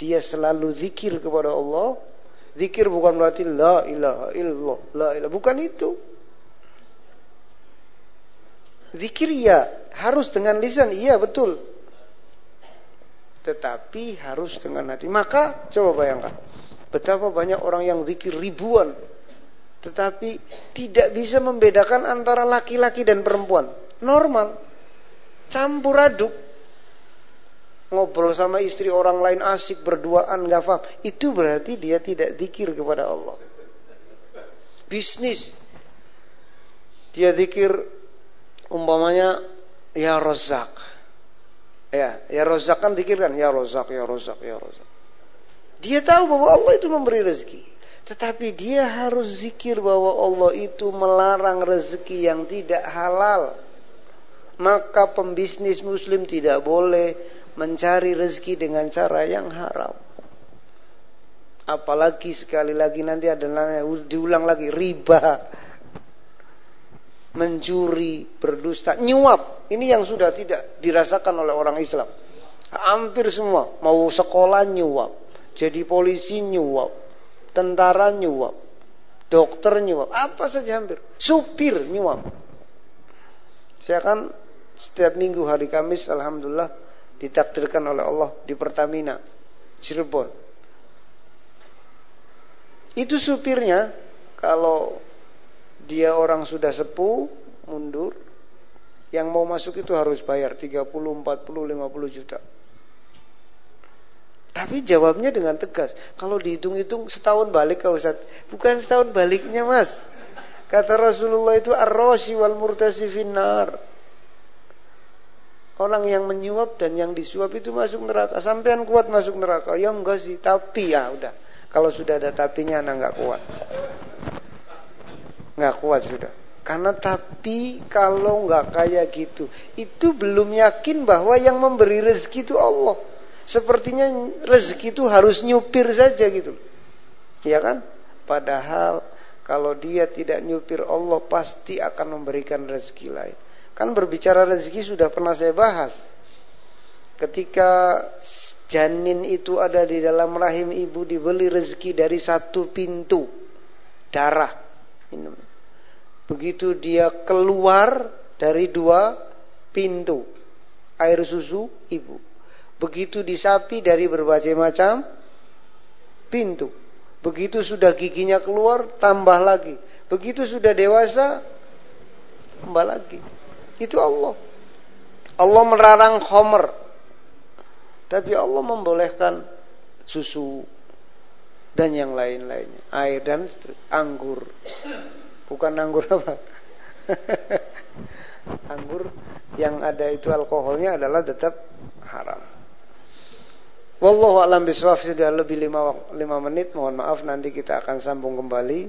[SPEAKER 1] dia selalu zikir kepada Allah. Zikir bukan berarti la ilaha illallah, la ilaha bukan itu. Zikir iya, harus dengan lisan iya betul. Tetapi harus dengan hati. Maka coba bayangkan betapa banyak orang yang zikir ribuan tetapi tidak bisa membedakan antara laki-laki dan perempuan. Normal. Campur aduk. Ngobrol sama istri orang lain asik berduaan nggak paham itu berarti dia tidak zikir kepada Allah. Bisnis. Dia zikir umpamanya ya rozak ya ya rozak kan zikir kan ya rozak ya rozak ya rozak dia tahu bahwa Allah itu memberi rezeki tetapi dia harus zikir bahwa Allah itu melarang rezeki yang tidak halal maka pembisnis muslim tidak boleh mencari rezeki dengan cara yang haram. Apalagi sekali lagi nanti ada diulang lagi riba, mencuri, berdusta, nyuap. Ini yang sudah tidak dirasakan oleh orang Islam. Hampir semua mau sekolah nyuap, jadi polisi nyuap, tentara nyuap, dokter nyuap, apa saja hampir. Supir nyuap. Saya kan setiap minggu hari Kamis, alhamdulillah ditakdirkan oleh Allah di Pertamina Cirebon. Itu supirnya kalau dia orang sudah sepuh mundur yang mau masuk itu harus bayar 30, 40, 50 juta. Tapi jawabnya dengan tegas. Kalau dihitung-hitung setahun balik ke Ustaz. Bukan setahun baliknya mas. Kata Rasulullah itu ar-rashi wal murtasi finnar. Orang yang menyuap dan yang disuap itu masuk neraka. Sampean kuat masuk neraka. Ya enggak sih, tapi ya udah. Kalau sudah ada tapinya anak enggak kuat. Enggak kuat sudah. Karena tapi kalau enggak kayak gitu, itu belum yakin bahwa yang memberi rezeki itu Allah. Sepertinya rezeki itu harus nyupir saja gitu. Ya kan? Padahal kalau dia tidak nyupir Allah pasti akan memberikan rezeki lain. Kan berbicara rezeki sudah pernah saya bahas. Ketika janin itu ada di dalam rahim ibu dibeli rezeki dari satu pintu darah. Begitu dia keluar dari dua pintu air susu ibu. Begitu disapi dari berbagai macam pintu. Begitu sudah giginya keluar tambah lagi. Begitu sudah dewasa tambah lagi. Itu Allah. Allah melarang khomer. Tapi Allah membolehkan susu dan yang lain-lainnya. Air dan anggur. Bukan anggur apa? anggur yang ada itu alkoholnya adalah tetap haram. Wallahu alam biswaf sudah lebih lima, lima menit. Mohon maaf nanti kita akan sambung kembali.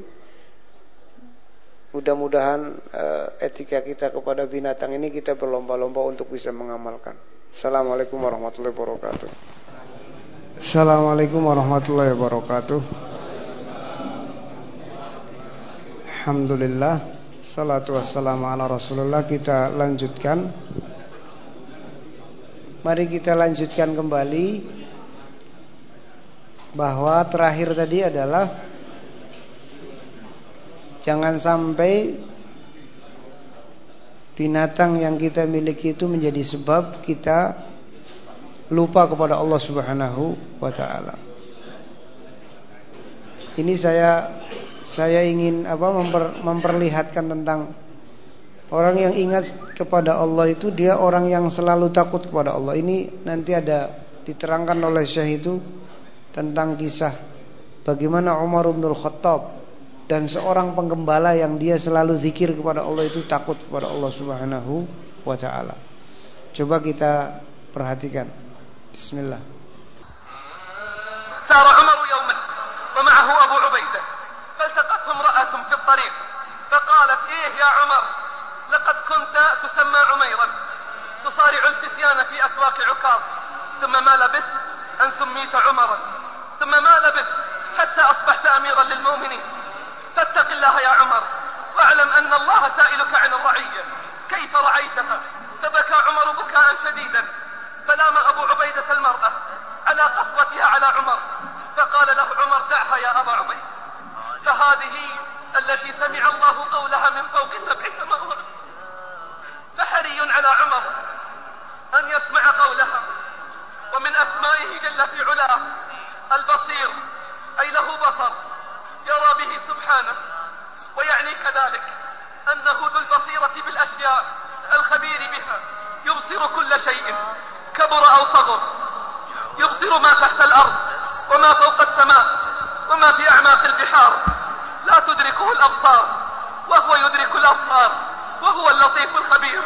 [SPEAKER 1] Mudah-mudahan uh, etika kita kepada binatang ini kita berlomba-lomba untuk bisa mengamalkan. Assalamualaikum warahmatullahi wabarakatuh.
[SPEAKER 2] Assalamualaikum warahmatullahi wabarakatuh. Alhamdulillah Salatu wassalamu ala rasulullah Kita lanjutkan Mari kita lanjutkan kembali Bahwa terakhir tadi adalah Jangan sampai Binatang yang kita miliki itu menjadi sebab kita lupa kepada Allah Subhanahu wa taala. Ini saya saya ingin apa memper, memperlihatkan tentang orang yang ingat kepada Allah itu dia orang yang selalu takut kepada Allah. Ini nanti ada diterangkan oleh Syekh itu tentang kisah bagaimana Umar bin Khattab dan seorang penggembala yang dia selalu zikir kepada Allah itu takut kepada Allah Subhanahu wa taala. Coba kita perhatikan. Bismillah.
[SPEAKER 3] Sara Umar yawman wa ma'ahu Abu Ubaidah فالتقته امرأة في الطريق فقالت ايه يا عمر لقد كنت تسمى عميرا تصارع الفتيان في اسواق عكاظ ثم ما لبثت ان سميت عمرا ثم ما لبثت حتى أصبحت أميرا للمؤمنين. فاتق الله يا عمر واعلم أن الله سائلك عن الرعية كيف رعيتها فبكى عمر بكاء شديدا فلام أبو عبيدة المرأة على قسوتها على عمر فقال له عمر دعها يا أبا عبيدة فهذه التي سمع الله قولها من فوق سبع سماوات. فحري على عمر أن يسمع قولها ومن أسمائه جل في علاه. البصير أي له بصر يرى به سبحانه ويعني كذلك أنه ذو البصيرة بالأشياء الخبير بها يبصر كل شيء كبر أو صغر يبصر ما تحت الأرض وما فوق السماء وما في أعماق البحار لا تدركه الأبصار وهو يدرك الأبصار وهو اللطيف الخبير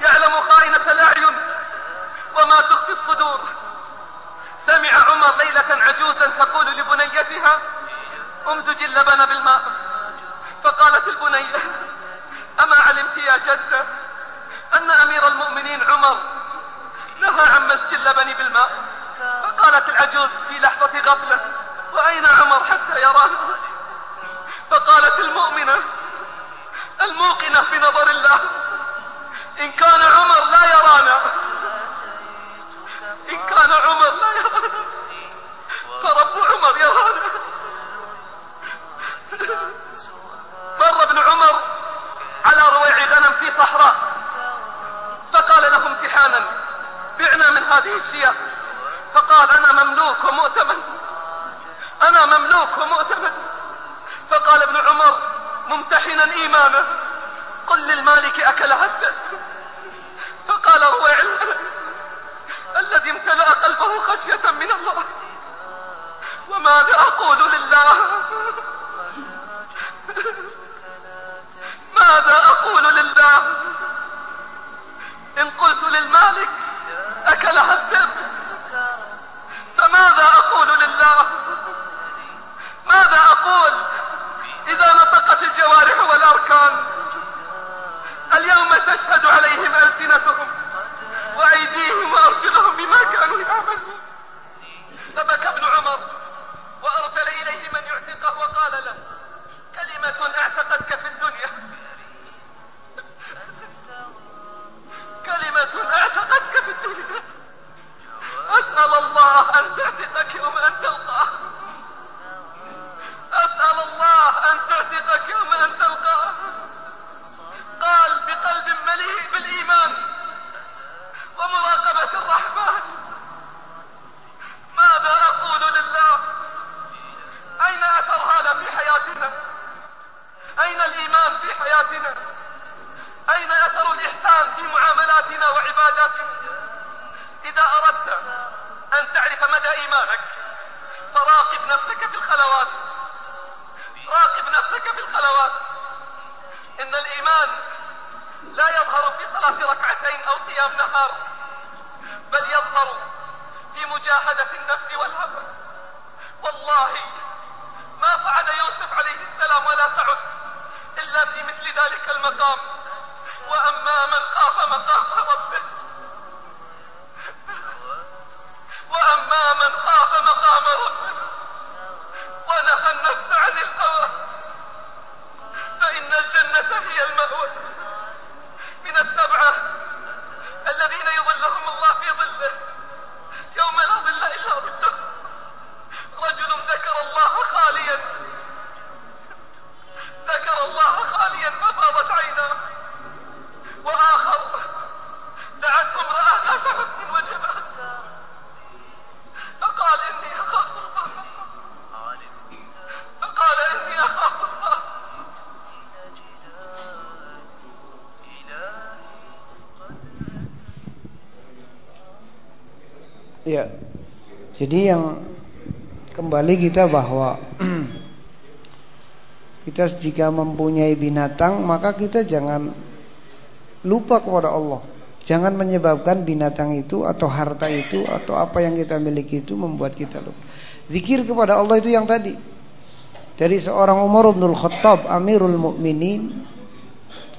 [SPEAKER 3] يعلم خائنة الأعين وما تخفي الصدور. سمع عمر ليلة عجوزا تقول لبنيتها امزج اللبن بالماء. فقالت البنية أما علمت يا جدة أن أمير المؤمنين عمر نهى عن مزج اللبن بالماء. فقالت العجوز في لحظة غفلة وأين عمر حتى يرانا فقالت المؤمنة الموقنة بنظر الله إن كان عمر لا يرانا. كان عمر لا يرانا فرب عمر يرانا مر ابن عمر على رويع غنم في صحراء. فقال له امتحانا بعنا من هذه الشياه فقال أنا مملوك ومؤتمن. أنا مملوك ومؤتمن. فقال ابن عمر ممتحنا إيمانه قل للمالك أكلها الدس فقال رويع الذي امتلأ قلبه خشية من الله. وماذا أقول لله؟ ماذا أقول لله؟ إن قلت للمالك أكلها الذئب. فماذا أقول لله؟ ماذا أقول إذا نطقت الجوارح والأركان؟ اليوم تشهد عليهم ألسنتهم. وأيديهم وأرجلهم بما كانوا يعملون. فبكى ابن عمر وأرسل إليه من يعتقه وقال له كلمة اعتقدك في الدنيا. كلمة اعتقدك في الدنيا. أسأل الله أن تعتقك يوم أن تلقاه في حياتنا أين أثر الإحسان في معاملاتنا وعباداتنا؟ إذا أردت أن تعرف مدى إيمانك فراقب نفسك في الخلوات. راقب نفسك في الخلوات. إن الإيمان لا يظهر في صلاة ركعتين أو صيام نهار بل يظهر في مجاهدة النفس والهوى. والله ما صعد يوسف عليه السلام ولا تعد إلا في مثل ذلك المقام. وأما من خاف مقام ربه. وأما من خاف مقام ربه. ونهى النفس عن الهوى. فإن الجنة هي المأوى. من السبعة الذين يظلهم الله في ظله. يوم لا ظل إلا ظله. رجل ذكر الله خاليا. الله خاليا ففاضت عيناه. وآخر دعته امرأة ذات حسن وجمال فقال إني أخاف الله. فقال إني أخاف الله.
[SPEAKER 1] Ya. Jadi yang kembali kita bahwa kita jika mempunyai binatang maka kita jangan lupa kepada Allah. Jangan menyebabkan binatang itu atau harta itu atau apa yang kita miliki itu membuat kita lupa. Zikir kepada Allah itu yang tadi. Dari seorang Umar bin Khattab Amirul Mukminin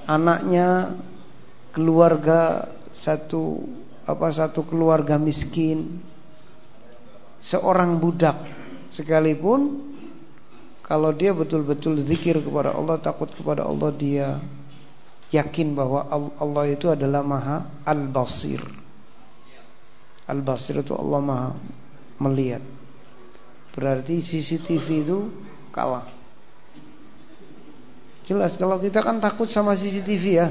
[SPEAKER 1] anaknya keluarga satu apa satu keluarga miskin seorang budak sekalipun kalau dia betul-betul zikir kepada Allah takut kepada Allah dia yakin bahwa Allah itu adalah Maha Al-Basir. Al-Basir itu Allah Maha melihat. Berarti CCTV itu kalah. Jelas kalau kita kan takut sama CCTV ya.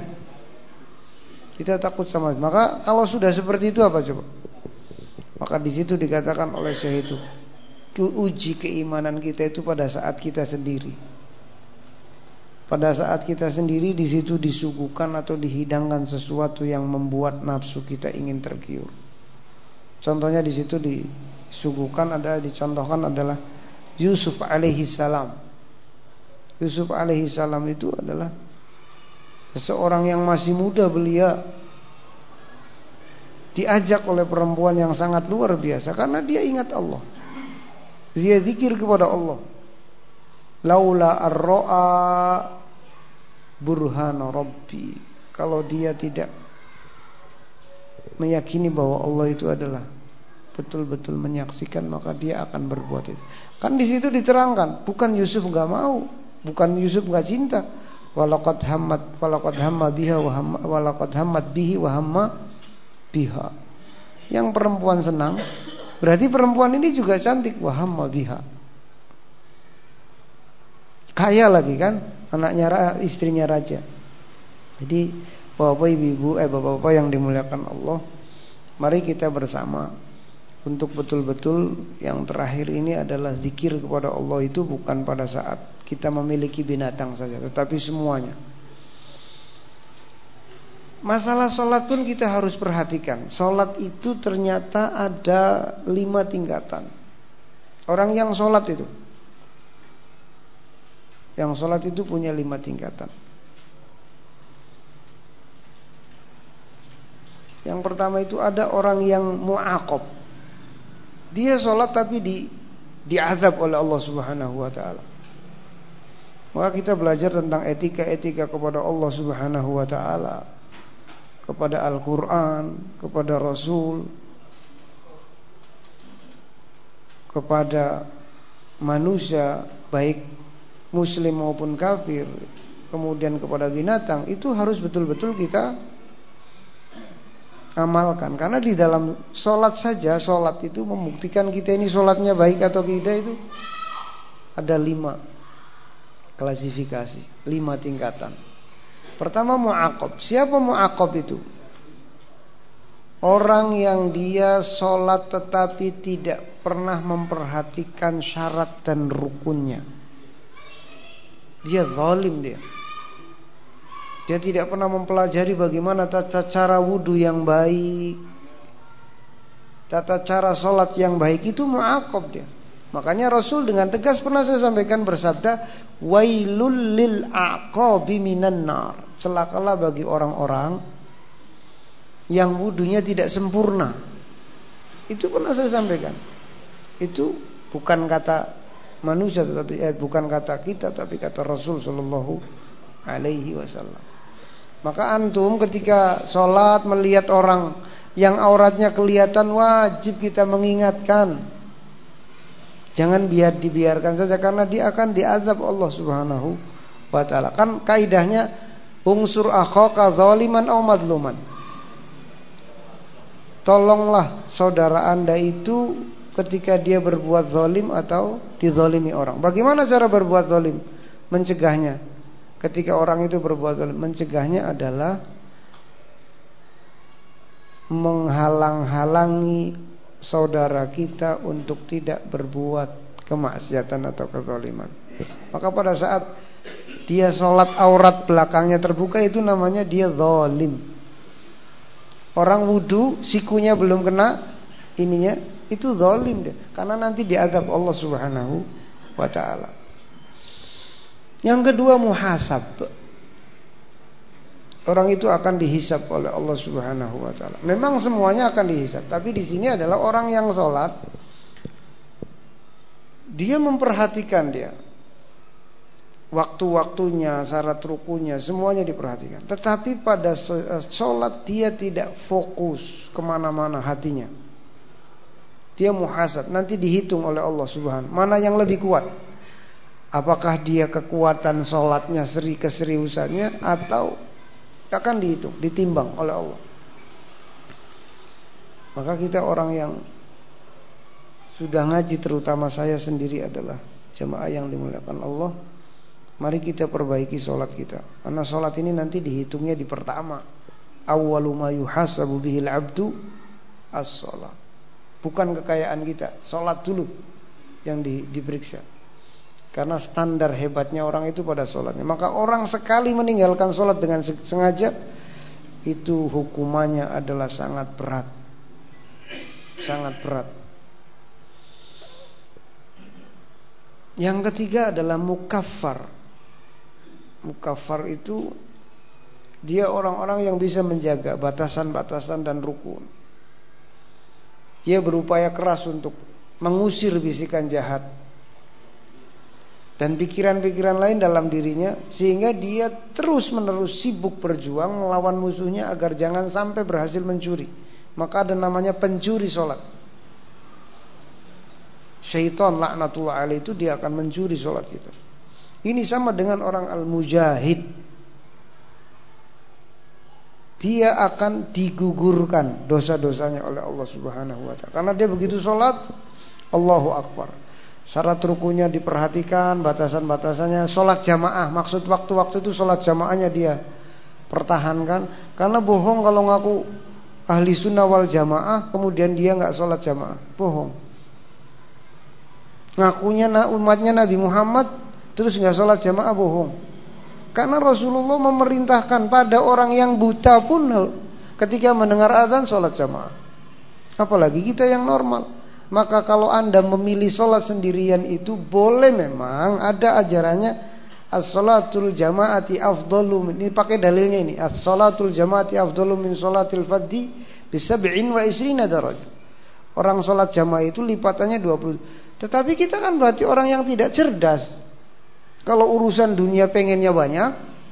[SPEAKER 1] Kita takut sama maka kalau sudah seperti itu apa coba? Maka di situ dikatakan oleh Syekh itu uji keimanan kita itu pada saat kita sendiri. Pada saat kita sendiri di situ disuguhkan atau dihidangkan sesuatu yang membuat nafsu kita ingin tergiur. Contohnya di situ disuguhkan adalah dicontohkan adalah Yusuf alaihi salam. Yusuf alaihi salam itu adalah Seseorang yang masih muda belia diajak oleh perempuan yang sangat luar biasa karena dia ingat Allah. Dia zikir kepada Allah. Laula ar-ra'a burhana rabbi. Kalau dia tidak meyakini bahwa Allah itu adalah betul-betul menyaksikan maka dia akan berbuat itu. Kan di situ diterangkan, bukan Yusuf nggak mau, bukan Yusuf nggak cinta, walaqad hammat walaqad hamma biha wa hamma bihi wa hamma biha. Yang perempuan senang berarti perempuan ini juga cantik wa hamma biha. Kaya lagi kan anaknya istrinya raja. Jadi Bapak Ibu, eh Bapak-bapak yang dimuliakan Allah, mari kita bersama untuk betul-betul yang terakhir ini adalah zikir kepada Allah itu bukan pada saat kita memiliki binatang saja, tetapi semuanya. Masalah sholat pun kita harus perhatikan. Sholat itu ternyata ada lima tingkatan. Orang yang sholat itu, yang sholat itu punya lima tingkatan. Yang pertama itu ada orang yang mu'akob. Dia sholat tapi di diazab oleh Allah Subhanahu Wa Taala. Maka kita belajar tentang etika-etika kepada Allah Subhanahu wa taala, kepada Al-Qur'an, kepada Rasul, kepada manusia baik muslim maupun kafir, kemudian kepada binatang itu harus betul-betul kita amalkan karena di dalam sholat saja sholat itu membuktikan kita ini sholatnya baik atau tidak itu ada lima klasifikasi, lima tingkatan. Pertama mu'akob. Siapa mu'akob itu? Orang yang dia sholat tetapi tidak pernah memperhatikan syarat dan rukunnya. Dia zalim dia. Dia tidak pernah mempelajari bagaimana tata cara wudhu yang baik. Tata cara sholat yang baik itu mu'akob dia. Makanya Rasul dengan tegas pernah saya sampaikan bersabda, Wailul lil minan nar. Celakalah bagi orang-orang yang wudhunya tidak sempurna. Itu pernah saya sampaikan. Itu bukan kata manusia tetapi eh, bukan kata kita tapi kata Rasul sallallahu alaihi wasallam. Maka antum ketika sholat melihat orang yang auratnya kelihatan wajib kita mengingatkan. Jangan biar dibiarkan saja karena dia akan diazab Allah Subhanahu wa taala. Kan kaidahnya unsur akhaka zaliman aw madluman. Tolonglah saudara Anda itu ketika dia berbuat zalim atau dizalimi orang. Bagaimana cara berbuat zalim? Mencegahnya ketika orang itu berbuat zalim mencegahnya adalah menghalang-halangi saudara kita untuk tidak berbuat kemaksiatan atau kezaliman. Maka pada saat dia sholat aurat belakangnya terbuka itu namanya dia zalim. Orang wudhu sikunya belum kena ininya itu zalim dia karena nanti diadab Allah Subhanahu wa taala. Yang kedua muhasab. Orang itu akan dihisap oleh Allah Subhanahu wa taala. Memang semuanya akan dihisap, tapi di sini adalah orang yang sholat dia memperhatikan dia waktu-waktunya, syarat rukunya, semuanya diperhatikan. Tetapi pada eh, sholat dia tidak fokus ke mana-mana hatinya. Dia muhasab, nanti dihitung oleh Allah Subhanahu. Mana yang lebih kuat? Apakah dia kekuatan sholatnya seri keseriusannya atau akan dihitung, ditimbang oleh Allah. Maka kita orang yang sudah ngaji terutama saya sendiri adalah jemaah yang dimuliakan Allah. Mari kita perbaiki sholat kita. Karena sholat ini nanti dihitungnya di pertama. Ma abdu as-sholat. Bukan kekayaan kita. Sholat dulu yang di, diperiksa. Karena standar hebatnya orang itu pada sholatnya. Maka orang sekali meninggalkan sholat dengan sengaja itu hukumannya adalah sangat berat, sangat berat. Yang ketiga adalah mukafar. Mukafar itu dia orang-orang yang bisa menjaga batasan-batasan dan rukun. Dia berupaya keras untuk mengusir bisikan jahat dan pikiran-pikiran lain dalam dirinya sehingga dia terus-menerus sibuk berjuang melawan musuhnya agar jangan sampai berhasil mencuri. Maka ada namanya pencuri sholat. Syaitan laknatullah alaih itu dia akan mencuri sholat kita. Ini sama dengan orang al-mujahid. Dia akan digugurkan dosa-dosanya oleh Allah Subhanahu wa taala. Karena dia begitu sholat, Allahu Akbar. Syarat rukunya diperhatikan, batasan-batasannya. Sholat jamaah, maksud waktu-waktu itu sholat jamaahnya dia pertahankan. Karena bohong kalau ngaku ahli sunnah wal jamaah, kemudian dia nggak sholat jamaah, bohong. Ngakunya umatnya Nabi Muhammad, terus nggak sholat jamaah, bohong. Karena Rasulullah memerintahkan pada orang yang buta pun ketika mendengar azan sholat jamaah. Apalagi kita yang normal. Maka kalau anda memilih sholat sendirian itu boleh memang ada ajarannya as-salatul jamaati afdalu ini pakai dalilnya ini as-salatul jamaati afdalu min salatil fadhi bisab'in wa isrina darajah. Orang sholat jamaah itu lipatannya 20. Tetapi kita kan berarti orang yang tidak cerdas. Kalau urusan dunia pengennya banyak,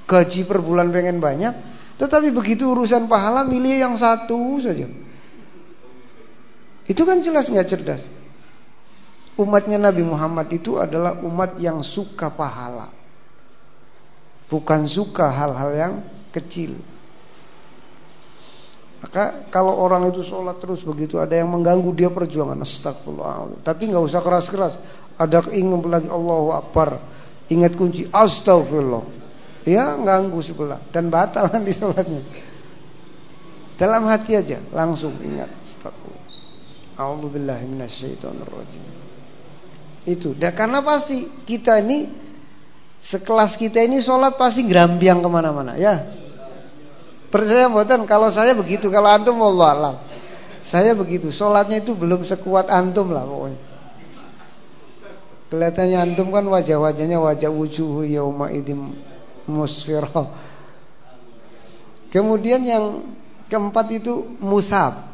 [SPEAKER 1] gaji per bulan pengen banyak, tetapi begitu urusan pahala milih yang satu saja. Itu kan jelas nggak cerdas. Umatnya Nabi Muhammad itu adalah umat yang suka pahala. Bukan suka hal-hal yang kecil. Maka kalau orang itu sholat terus begitu ada yang mengganggu dia perjuangan astagfirullah. Tapi nggak usah keras-keras. Ada ingin lagi Allahu Akbar. Ingat kunci astagfirullah. Ya ganggu sebelah dan batal di sholatnya. Dalam hati aja langsung ingat astagfirullah. A'udzubillahiminasyaitonirrajim. Itu. Dan karena pasti kita ini sekelas kita ini sholat pasti gerambiang ke mana-mana ya. Percaya mboten kalau saya begitu, kalau antum Allah alam. Saya begitu, sholatnya itu belum sekuat antum lah pokoknya. Kelihatannya antum kan wajah-wajahnya wajah wujuhu yauma idim musfirah. Kemudian yang keempat itu musab.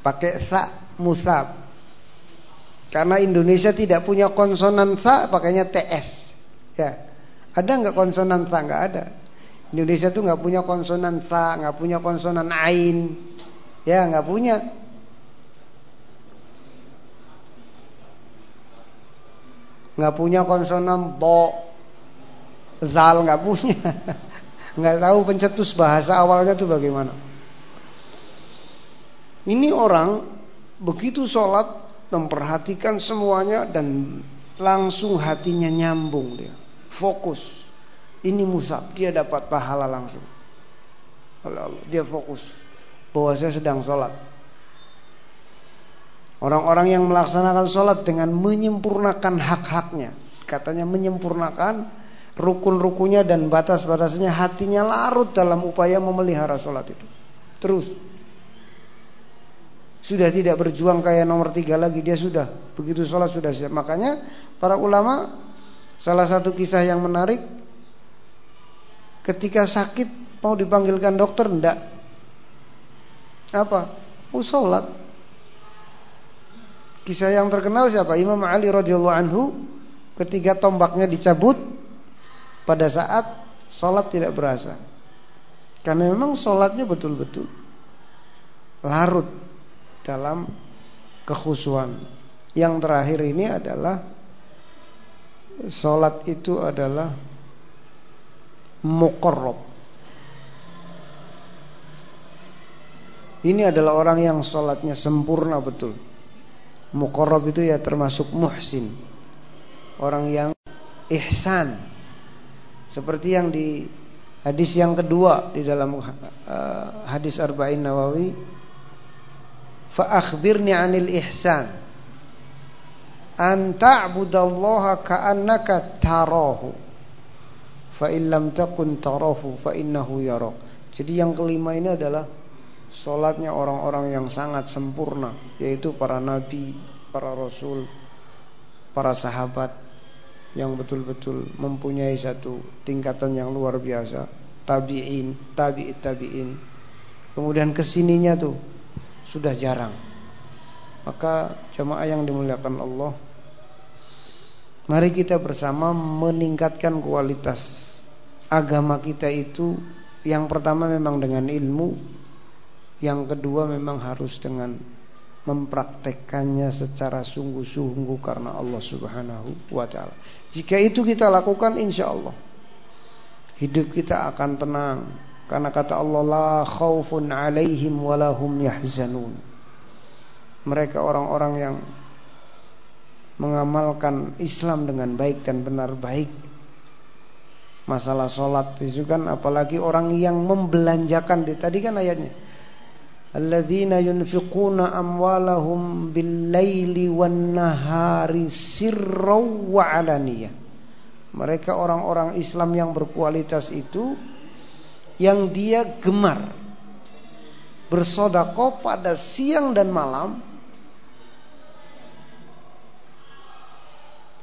[SPEAKER 1] Pakai sa musab. Karena Indonesia tidak punya konsonan sa, pakainya TS. Ya. Ada nggak konsonan sa? Nggak ada. Indonesia tuh nggak punya konsonan sa, nggak punya konsonan ain, ya nggak punya. Nggak punya konsonan to, zal nggak punya. Nggak tahu pencetus bahasa awalnya tuh bagaimana. Ini orang begitu sholat memperhatikan semuanya dan langsung hatinya nyambung dia, fokus. Ini musab, dia dapat pahala langsung. Dia fokus bahwa saya sedang sholat. Orang-orang yang melaksanakan sholat dengan menyempurnakan hak-haknya, katanya menyempurnakan rukun-rukunnya dan batas-batasnya, hatinya larut dalam upaya memelihara sholat itu. Terus sudah tidak berjuang kayak nomor tiga lagi, dia sudah begitu sholat sudah siap. Makanya para ulama salah satu kisah yang menarik Ketika sakit mau dipanggilkan dokter enggak. Apa? Mau sholat. Kisah yang terkenal siapa? Imam Ali radhiyallahu anhu ketika tombaknya dicabut pada saat sholat tidak berasa. Karena memang sholatnya betul-betul larut dalam kekhusuan. Yang terakhir ini adalah sholat itu adalah muqarrab. Ini adalah orang yang sholatnya sempurna betul. Muqarrab itu ya termasuk muhsin. Orang yang ihsan. Seperti yang di hadis yang kedua di dalam uh, hadis Arba'in Nawawi. Fa akhbirni 'anil ihsan. An ta'budallaha ka'annaka tarahu fa illam takun tarafu fa innahu yarak. Jadi yang kelima ini adalah solatnya orang-orang yang sangat sempurna, yaitu para nabi, para rasul, para sahabat yang betul-betul mempunyai satu tingkatan yang luar biasa, tabi'in, tabi'it tabi'in. Kemudian ke sininya tuh sudah jarang. Maka jemaah yang dimuliakan Allah, mari kita bersama meningkatkan kualitas agama kita itu yang pertama memang dengan ilmu, yang kedua memang harus dengan mempraktekkannya secara sungguh-sungguh karena Allah Subhanahu wa taala. Jika itu kita lakukan insya Allah hidup kita akan tenang karena kata Allah la khaufun alaihim walahum yahzanun. Mereka orang-orang yang mengamalkan Islam dengan baik dan benar baik Masalah sholat itu kan apalagi orang yang membelanjakan tadi kan ayatnya. Yunfiquna amwalahum bil-laili wan-nahari sirran wa alaniyah. Mereka orang-orang Islam yang berkualitas itu yang dia gemar bersodako pada siang dan malam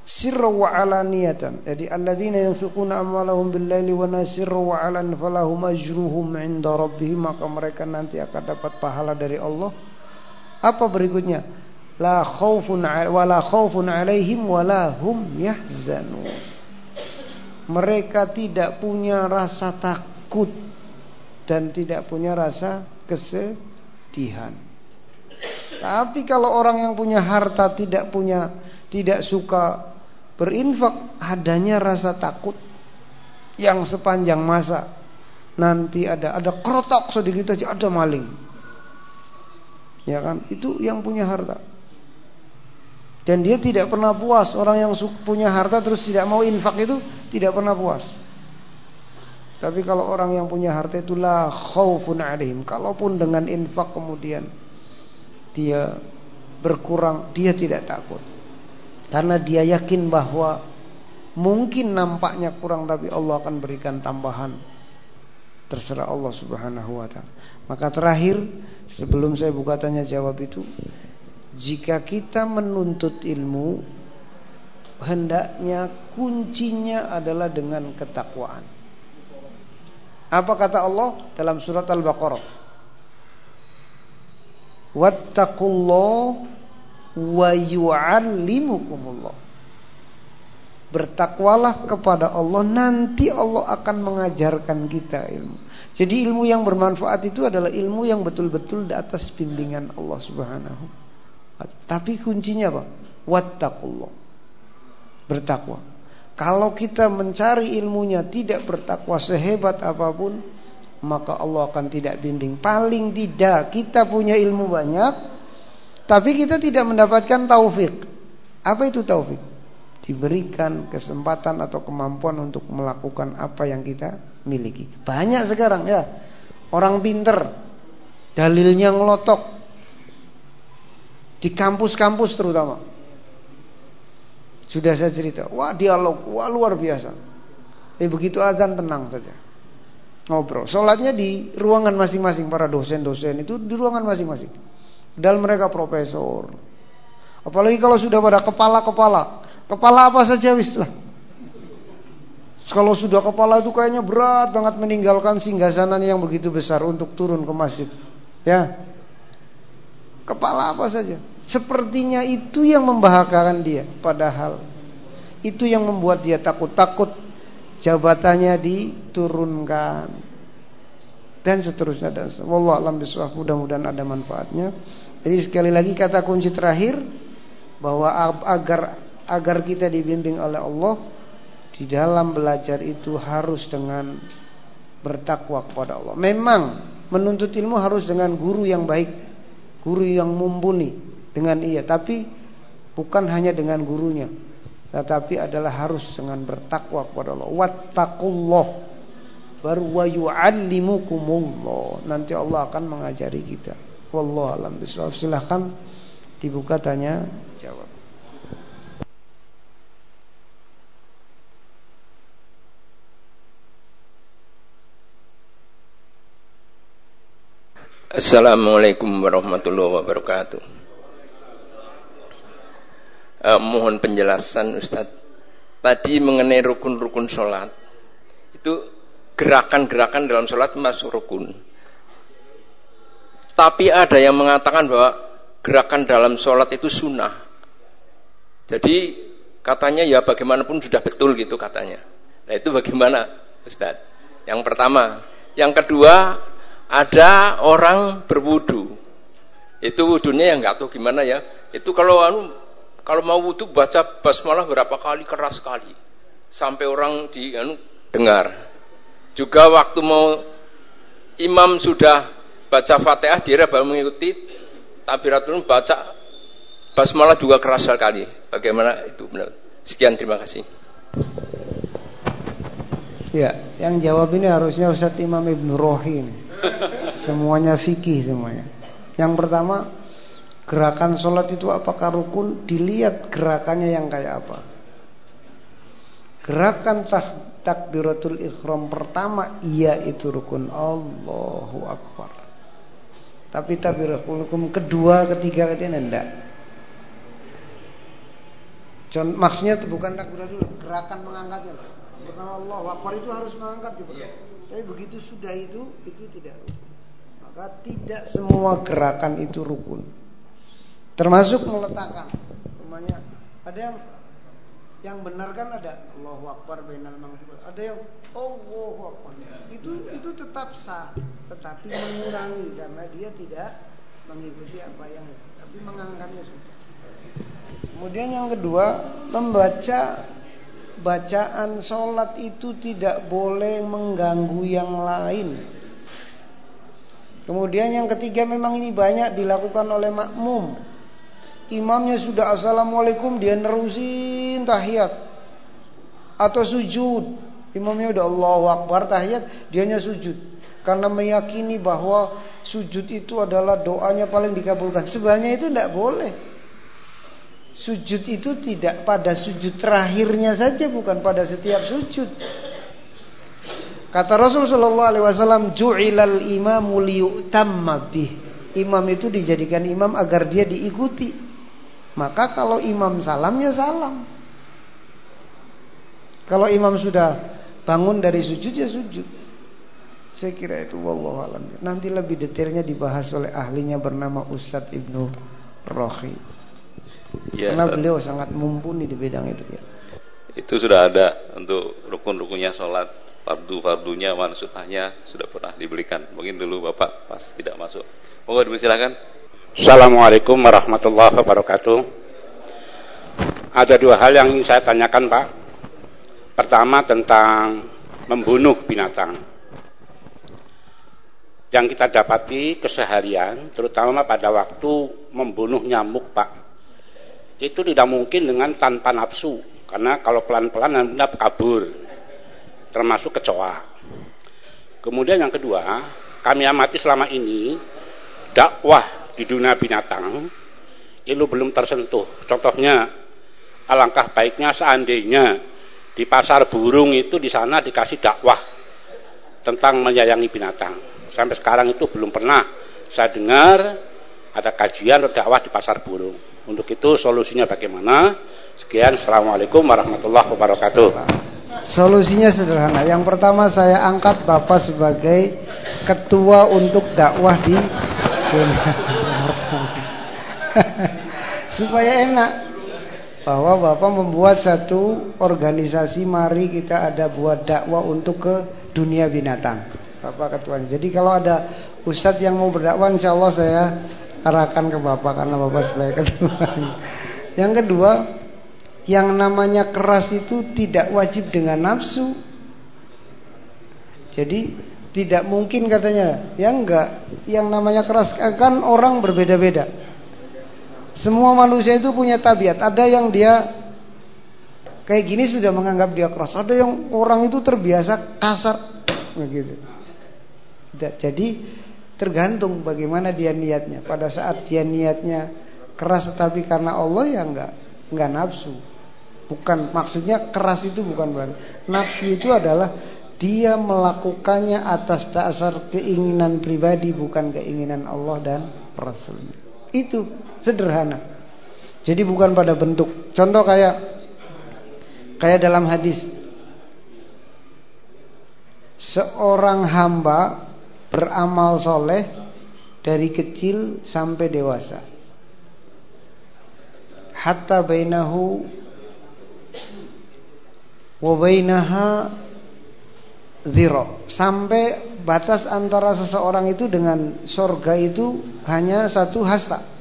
[SPEAKER 1] sirra wa alaniyatan. Jadi alladzina yunfiquna amwalahum bil-laili wa nasirra wa alan falahum ajruhum 'inda rabbihim maka mereka nanti akan dapat pahala dari Allah. Apa berikutnya? La khaufun wa la khaufun 'alaihim wa la hum yahzanun. Mereka tidak punya rasa takut dan tidak punya rasa kesedihan. Tapi kalau orang yang punya harta tidak punya tidak suka Berinfak adanya rasa takut yang sepanjang masa nanti ada ada kerotok sedikit aja ada maling. Ya kan? Itu yang punya harta. Dan dia tidak pernah puas Orang yang punya harta terus tidak mau infak itu Tidak pernah puas Tapi kalau orang yang punya harta itulah khaufun alaihim Kalaupun dengan infak kemudian Dia berkurang Dia tidak takut karena dia yakin bahwa mungkin nampaknya kurang tapi Allah akan berikan tambahan. terserah Allah Subhanahu wa taala. Maka terakhir sebelum saya buka tanya jawab itu jika kita menuntut ilmu hendaknya kuncinya adalah dengan ketakwaan. Apa kata Allah dalam surat Al-Baqarah? Wattaqullah wa yu'allimukumullah. Bertakwalah kepada Allah nanti Allah akan mengajarkan kita ilmu. Jadi ilmu yang bermanfaat itu adalah ilmu yang betul-betul di atas bimbingan Allah Subhanahu. Tapi kuncinya apa? Wattaqullah. Bertakwa. Kalau kita mencari ilmunya tidak bertakwa sehebat apa pun, maka Allah akan tidak bimbing. Paling tidak kita punya ilmu banyak, tapi kita tidak mendapatkan taufik. Apa itu taufik? diberikan kesempatan atau kemampuan untuk melakukan apa yang kita miliki. Banyak sekarang ya orang pinter dalilnya ngelotok di kampus-kampus terutama. Sudah saya cerita, wah dialog, wah luar biasa. Eh begitu azan tenang saja. Ngobrol. Sholatnya di ruangan masing-masing para dosen-dosen itu di ruangan masing-masing. Padahal mereka profesor. Apalagi kalau sudah pada kepala-kepala Kepala apa saja wis lah. Kalau sudah kepala itu kayaknya berat banget meninggalkan singgasananya yang begitu besar untuk turun ke masjid. Ya. Kepala apa saja. Sepertinya itu yang membahagiakan dia. Padahal itu yang membuat dia takut-takut jabatannya diturunkan dan seterusnya dan wallahu alam bisawab mudah-mudahan ada manfaatnya. Jadi sekali lagi kata kunci terakhir bahwa agar agar kita dibimbing oleh Allah di dalam belajar itu harus dengan bertakwa kepada Allah. Memang menuntut ilmu harus dengan guru yang baik, guru yang mumpuni dengan ia, tapi bukan hanya dengan gurunya, tetapi adalah harus dengan bertakwa kepada Allah. Wattaqullah baru wa yu'allimukumullah. Nanti Allah akan mengajari kita. Wallahu alam bisawab. Silahkan dibuka tanya jawab.
[SPEAKER 4] Assalamualaikum warahmatullahi wabarakatuh. Uh, mohon penjelasan Ustadz. Tadi mengenai rukun-rukun sholat. Itu gerakan-gerakan dalam sholat masuk rukun. Tapi ada yang mengatakan bahwa gerakan dalam sholat itu sunnah. Jadi katanya ya bagaimanapun sudah betul gitu katanya. Nah itu bagaimana Ustadz? Yang pertama. Yang kedua ada orang berwudu. Itu wudunya yang nggak tahu gimana ya. Itu kalau anu kalau mau wudu baca basmalah berapa kali keras sekali sampai orang di anu dengar. Juga waktu mau imam sudah baca Fatihah dia baru mengikuti takbiratul baca basmalah juga keras sekali. Bagaimana itu benar? Sekian terima kasih.
[SPEAKER 1] Ya, yang jawab ini harusnya Ustadz Imam Ibn Rohi ini. Semuanya fikih semuanya. Yang pertama, gerakan sholat itu apakah rukun? Dilihat gerakannya yang kayak apa. Gerakan takbiratul ikhram pertama iya itu rukun Allahu Akbar. Tapi takbiratul ikhram kedua, ketiga, ketiga enggak. Contoh, maksudnya bukan takbiratul gerakan mengangkatnya. Pertama Allah Akbar itu harus mengangkat gitu. Yeah. Tapi begitu sudah itu, itu tidak rukun. Maka tidak semua gerakan itu rukun. Termasuk meletakkan. Namanya ada yang yang benar kan ada Allahu Akbar bainal Ada yang Allahu Akbar. Itu itu tetap sah, tetapi mengurangi karena dia tidak mengikuti apa yang tapi mengangkatnya sudah. Kemudian yang kedua, membaca bacaan sholat itu tidak boleh mengganggu yang lain. Kemudian yang ketiga memang ini banyak dilakukan oleh makmum. Imamnya sudah assalamualaikum dia nerusin tahiyat atau sujud. Imamnya udah Allahu Akbar tahiyat, dianya sujud. Karena meyakini bahwa sujud itu adalah doanya paling dikabulkan. Sebenarnya itu tidak boleh. Sujud itu tidak pada sujud terakhirnya saja bukan pada setiap sujud. Kata Rasul Shallallahu Alaihi Wasallam, "Ju'ilal imamu liyutamma bih." Imam itu dijadikan imam agar dia diikuti. Maka kalau imam salam ya salam. Kalau imam sudah bangun dari sujud ya sujud. Saya kira itu wallahu alam. Nanti lebih detailnya dibahas oleh ahlinya bernama Ustadz Ibnu Rohi. Ya, Karena beliau sangat mumpuni di bidang itu ya.
[SPEAKER 5] Itu sudah ada untuk rukun-rukunnya sholat fardu-fardunya wan sunnahnya sudah pernah diberikan. Mungkin dulu Bapak pas tidak masuk. Monggo dipersilakan.
[SPEAKER 6] Assalamualaikum warahmatullahi wabarakatuh. Ada dua hal yang ingin saya tanyakan Pak. Pertama tentang membunuh binatang. Yang kita dapati keseharian, terutama pada waktu membunuh nyamuk Pak. Itu tidak mungkin dengan tanpa nafsu. Karena kalau pelan-pelan anda kabur. Termasuk kecoa. Kemudian yang kedua, kami amati selama ini dakwah di dunia binatang itu belum tersentuh. Contohnya, alangkah baiknya seandainya di pasar burung itu di sana dikasih dakwah tentang menyayangi binatang. Sampai sekarang itu belum pernah saya dengar ada kajian atau dakwah di pasar burung. Untuk itu solusinya bagaimana? Sekian, Assalamualaikum warahmatullahi wabarakatuh.
[SPEAKER 1] Solusinya sederhana. Yang pertama saya angkat Bapak sebagai ketua untuk dakwah di supaya enak bahwa Bapak membuat satu organisasi mari kita ada buat dakwah untuk ke dunia binatang. Bapak ketuanya. Jadi kalau ada ustadz yang mau berdakwah insya Allah saya arahkan ke Bapak karena Bapak sebagai ketua. Yang kedua, yang namanya keras itu tidak wajib dengan nafsu. Jadi tidak mungkin katanya, ya enggak, yang namanya keras kan orang berbeda-beda. Semua manusia itu punya tabiat. Ada yang dia kayak gini sudah menganggap dia keras. Ada yang orang itu terbiasa kasar begitu. Jadi tergantung bagaimana dia niatnya. Pada saat dia niatnya keras tetapi karena Allah ya enggak enggak nafsu. Bukan maksudnya keras itu bukan berarti. Nafsu itu adalah dia melakukannya atas dasar keinginan pribadi bukan keinginan Allah dan Rasulnya. Itu sederhana. Jadi bukan pada bentuk. Contoh kayak kayak dalam hadis. Seorang hamba beramal soleh dari kecil sampai dewasa. Hatta bainahu wa bainaha zero sampai batas antara seseorang itu dengan sorga itu hanya satu hasta.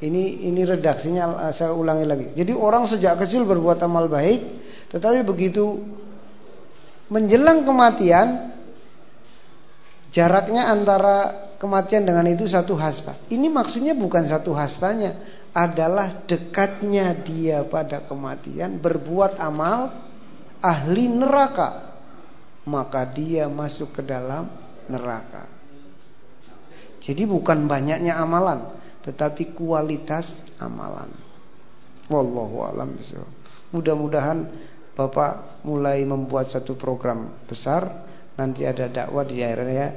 [SPEAKER 1] Ini ini redaksinya saya ulangi lagi. Jadi orang sejak kecil berbuat amal baik, tetapi begitu menjelang kematian jaraknya antara kematian dengan itu satu hasta. Ini maksudnya bukan satu hastanya, adalah dekatnya dia pada kematian berbuat amal ahli neraka maka dia masuk ke dalam neraka. Jadi bukan banyaknya amalan tetapi kualitas amalan. Wallahu alam mudah-mudahan Bapak mulai membuat satu program besar nanti ada dakwah di daerah ya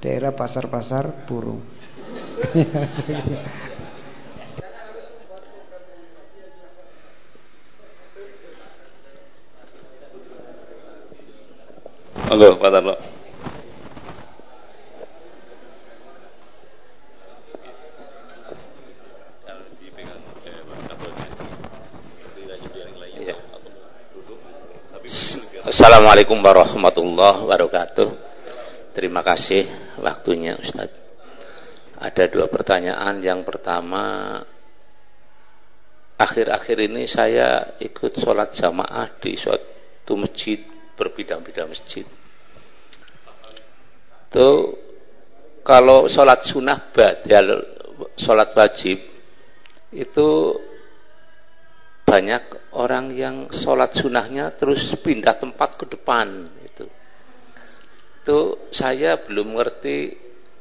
[SPEAKER 1] daerah pasar-pasar burung
[SPEAKER 5] Monggo Pak Tarno.
[SPEAKER 7] Assalamualaikum warahmatullahi wabarakatuh. Terima kasih waktunya Ustaz. Ada dua pertanyaan. Yang pertama, akhir-akhir ini saya ikut sholat jamaah di suatu masjid berbidang-bidang masjid. Tuh kalau sholat sunnah badal sholat wajib itu banyak orang yang sholat sunnahnya terus pindah tempat ke depan itu. Itu saya belum ngerti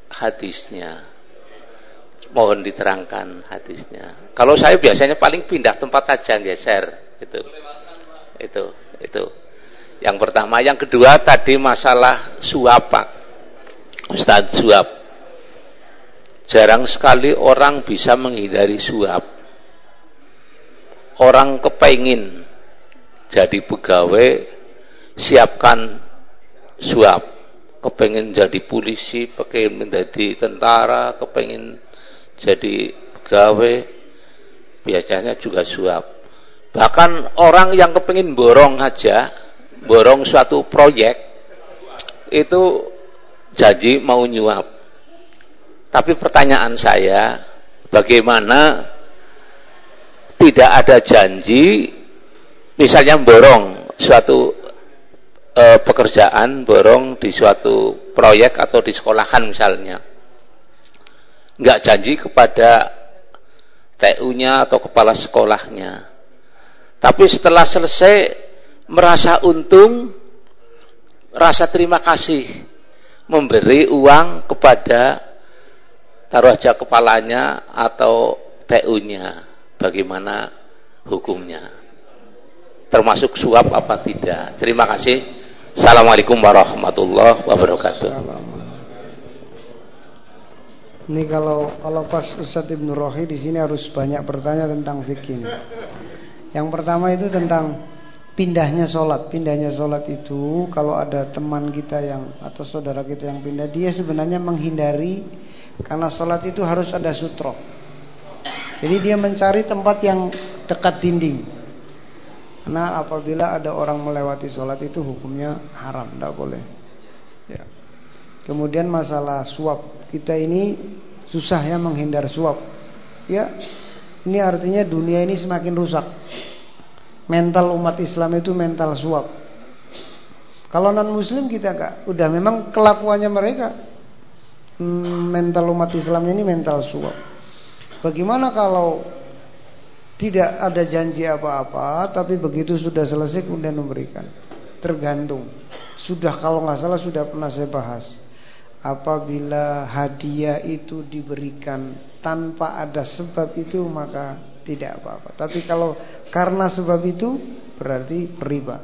[SPEAKER 7] hadisnya. Mohon diterangkan hadisnya. Kalau saya biasanya paling pindah tempat aja geser itu. Itu. Itu. Yang pertama, yang kedua tadi masalah suap, Pak. Ustadz suap. Jarang sekali orang bisa menghindari suap. Orang kepengin jadi pegawai, siapkan suap. Kepengin jadi polisi, kepengin menjadi tentara, kepengin jadi pegawai, biasanya juga suap. Bahkan orang yang kepengin borong aja, borong suatu proyek, itu janji mau nyuap. Tapi pertanyaan saya, bagaimana tidak ada janji, misalnya borong suatu e, pekerjaan, borong di suatu proyek atau di sekolahan misalnya, nggak janji kepada TU-nya atau kepala sekolahnya. Tapi setelah selesai merasa untung, rasa terima kasih, memberi uang kepada taruh aja kepalanya atau TU-nya bagaimana hukumnya. Termasuk suap apa tidak. Terima kasih. Assalamualaikum warahmatullahi wabarakatuh.
[SPEAKER 1] Ini kalau kalau pas Ustadz Ibnu Rohi di sini harus banyak bertanya tentang fikih yang pertama itu tentang pindahnya sholat pindahnya sholat itu kalau ada teman kita yang atau saudara kita yang pindah dia sebenarnya menghindari karena sholat itu harus ada sutro. Jadi dia mencari tempat yang dekat dinding. Karena apabila ada orang melewati sholat itu hukumnya haram, tidak boleh. Ya. Kemudian masalah suap, kita ini susah ya menghindar suap. Ya, ini artinya dunia ini semakin rusak. Mental umat Islam itu mental suap. Kalau non Muslim kita enggak, udah memang kelakuannya mereka Hmm, mental umat Islamnya ini mental suap. Bagaimana kalau tidak ada janji apa-apa, tapi begitu sudah selesai kemudian memberikan? Tergantung. Sudah kalau nggak salah sudah pernah saya bahas. Apabila hadiah itu diberikan tanpa ada sebab itu maka tidak apa-apa. Tapi kalau karena sebab itu berarti riba.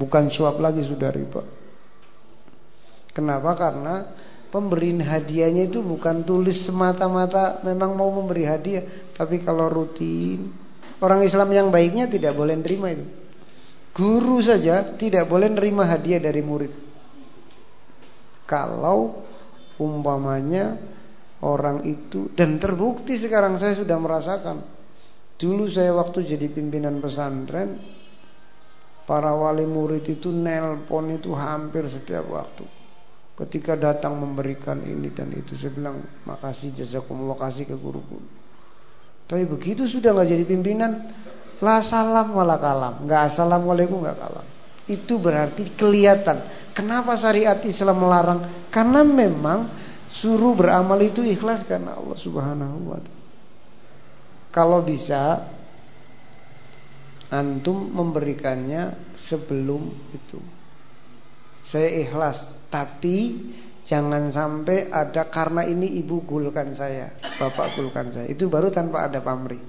[SPEAKER 1] Bukan suap lagi sudah riba. Kenapa? Karena pemberian hadiahnya itu bukan tulis semata-mata memang mau memberi hadiah, tapi kalau rutin orang Islam yang baiknya tidak boleh nerima itu. Guru saja tidak boleh nerima hadiah dari murid. Kalau umpamanya orang itu. Dan terbukti sekarang saya sudah merasakan. Dulu saya waktu jadi pimpinan pesantren para wali murid itu nelpon itu hampir setiap waktu. Ketika datang memberikan ini dan itu Saya bilang makasih jazakumullah kasih ke guru-guru Tapi begitu sudah nggak jadi pimpinan lah salam malah kalam. Nggak assalamualaikum nggak kalam. Itu berarti kelihatan Kenapa syariat Islam melarang. Karena memang suruh beramal itu ikhlas karena Allah subhanahu wa ta'ala Kalau bisa Antum memberikannya sebelum itu Saya ikhlas tapi jangan sampai ada karena ini ibu gulkan saya, bapak gulkan saya. Itu baru tanpa ada pamrih.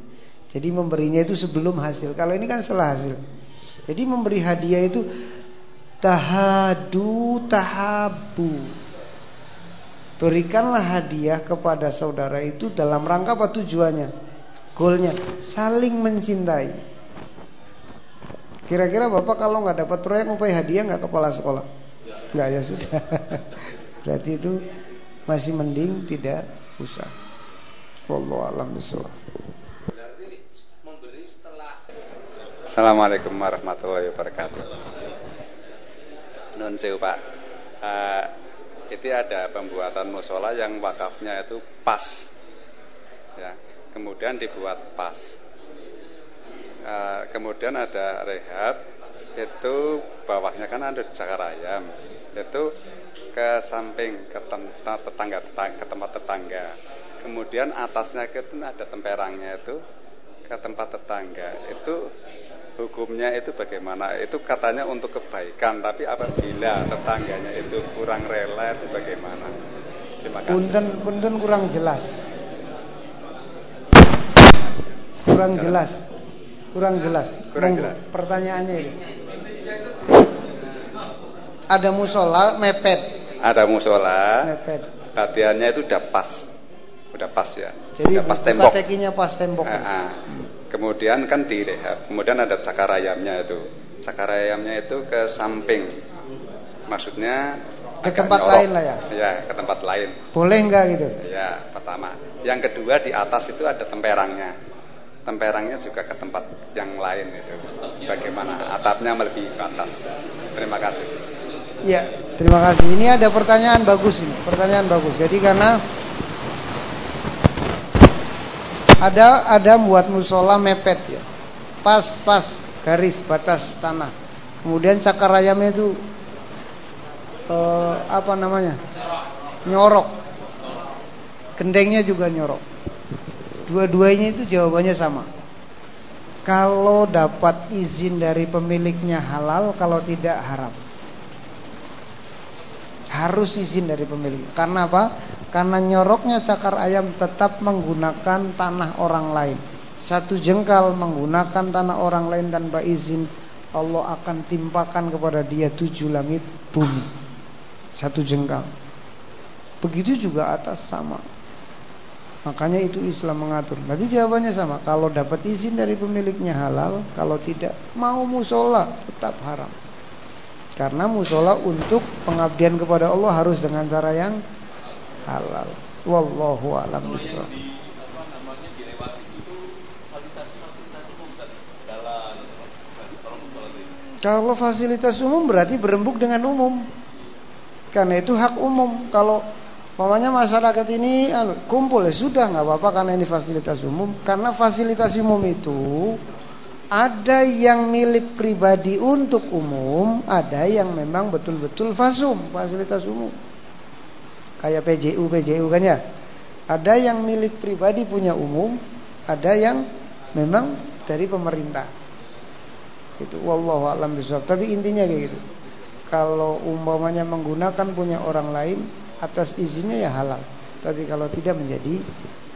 [SPEAKER 1] Jadi memberinya itu sebelum hasil. Kalau ini kan setelah hasil. Jadi memberi hadiah itu tahadu tahabu. Berikanlah hadiah kepada saudara itu dalam rangka apa tujuannya? Goalnya saling mencintai. Kira-kira bapak kalau nggak dapat proyek mau hadiah nggak kepala sekolah? Enggak ya sudah. Berarti itu masih mending tidak usah. Wallahu alam.
[SPEAKER 8] Assalamualaikum warahmatullahi wabarakatuh. Nun sewu Pak. Uh, itu ada pembuatan musola yang wakafnya itu pas. Ya, kemudian dibuat pas. Uh, kemudian ada rehab itu bawahnya kan ada cakar ayam itu ke samping ke tempat tetangga, tetangga ke tempat tetangga kemudian atasnya itu ada temperangnya itu ke tempat tetangga itu hukumnya itu bagaimana itu katanya untuk kebaikan tapi apabila tetangganya itu kurang rela itu bagaimana
[SPEAKER 1] terima kasih punten punten kurang jelas kurang jelas Kurang jelas.
[SPEAKER 8] Kurang jelas.
[SPEAKER 1] Pertanyaannya ini. Ada musola mepet.
[SPEAKER 8] Ada musola,
[SPEAKER 1] Mepet.
[SPEAKER 8] latihannya itu udah pas. Udah pas ya.
[SPEAKER 1] Jadi
[SPEAKER 8] udah pas tembok.
[SPEAKER 1] pas tembok.
[SPEAKER 8] Ah, ah. Kemudian kan direhab. Kemudian ada cakar ayamnya itu. Cakar ayamnya itu ke samping. Maksudnya
[SPEAKER 1] Ke tempat
[SPEAKER 8] nyorok.
[SPEAKER 1] lain lah ya?
[SPEAKER 8] Iya, ke tempat lain.
[SPEAKER 1] Boleh enggak gitu?
[SPEAKER 8] Ya, pertama. Yang kedua di atas itu ada temperangnya. Temperangnya juga ke tempat yang lain itu. Bagaimana atapnya melebihi ke atas. Terima kasih.
[SPEAKER 1] Ya, terima kasih. Ini ada pertanyaan bagus ini, pertanyaan bagus. Jadi karena ada ada buat musola mepet ya, pas pas garis batas tanah. Kemudian cakar ayamnya itu eh, apa namanya? Nyorok. Kendengnya juga nyorok. Dua-duanya itu jawabannya sama. Kalau dapat izin dari pemiliknya halal, kalau tidak haram harus izin dari pemilik. Karena apa? Karena nyoroknya cakar ayam tetap menggunakan tanah orang lain. Satu jengkal menggunakan tanah orang lain tanpa izin, Allah akan timpakan kepada dia tujuh langit bumi. Satu jengkal. Begitu juga atas sama. Makanya itu Islam mengatur. Jadi jawabannya sama. Kalau dapat izin dari pemiliknya halal, kalau tidak mau musola tetap haram. Karena musola untuk pengabdian kepada Allah harus dengan cara yang halal. Wallahu a'lam bishawab. Kalau fasilitas umum berarti berembuk dengan umum. Karena itu hak umum. Kalau Pokoknya masyarakat ini anu, kumpul ya sudah nggak apa-apa karena ini fasilitas umum. Karena fasilitas umum itu ada yang milik pribadi untuk umum, ada yang memang betul-betul fasum, fasilitas umum. Kayak PJU, PJU kan ya. Ada yang milik pribadi punya umum, ada yang memang dari pemerintah. Itu wallahu a'lam bishawab. Tapi intinya kayak gitu. Kalau umpamanya menggunakan punya orang lain atas izinnya ya halal. Tapi kalau tidak menjadi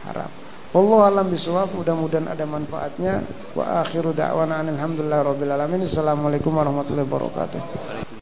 [SPEAKER 1] haram. Wallahu alam bisawab. Mudah-mudahan ada manfaatnya. Wa akhiru da'wana alhamdulillah rabbil alamin. Assalamualaikum warahmatullahi wabarakatuh.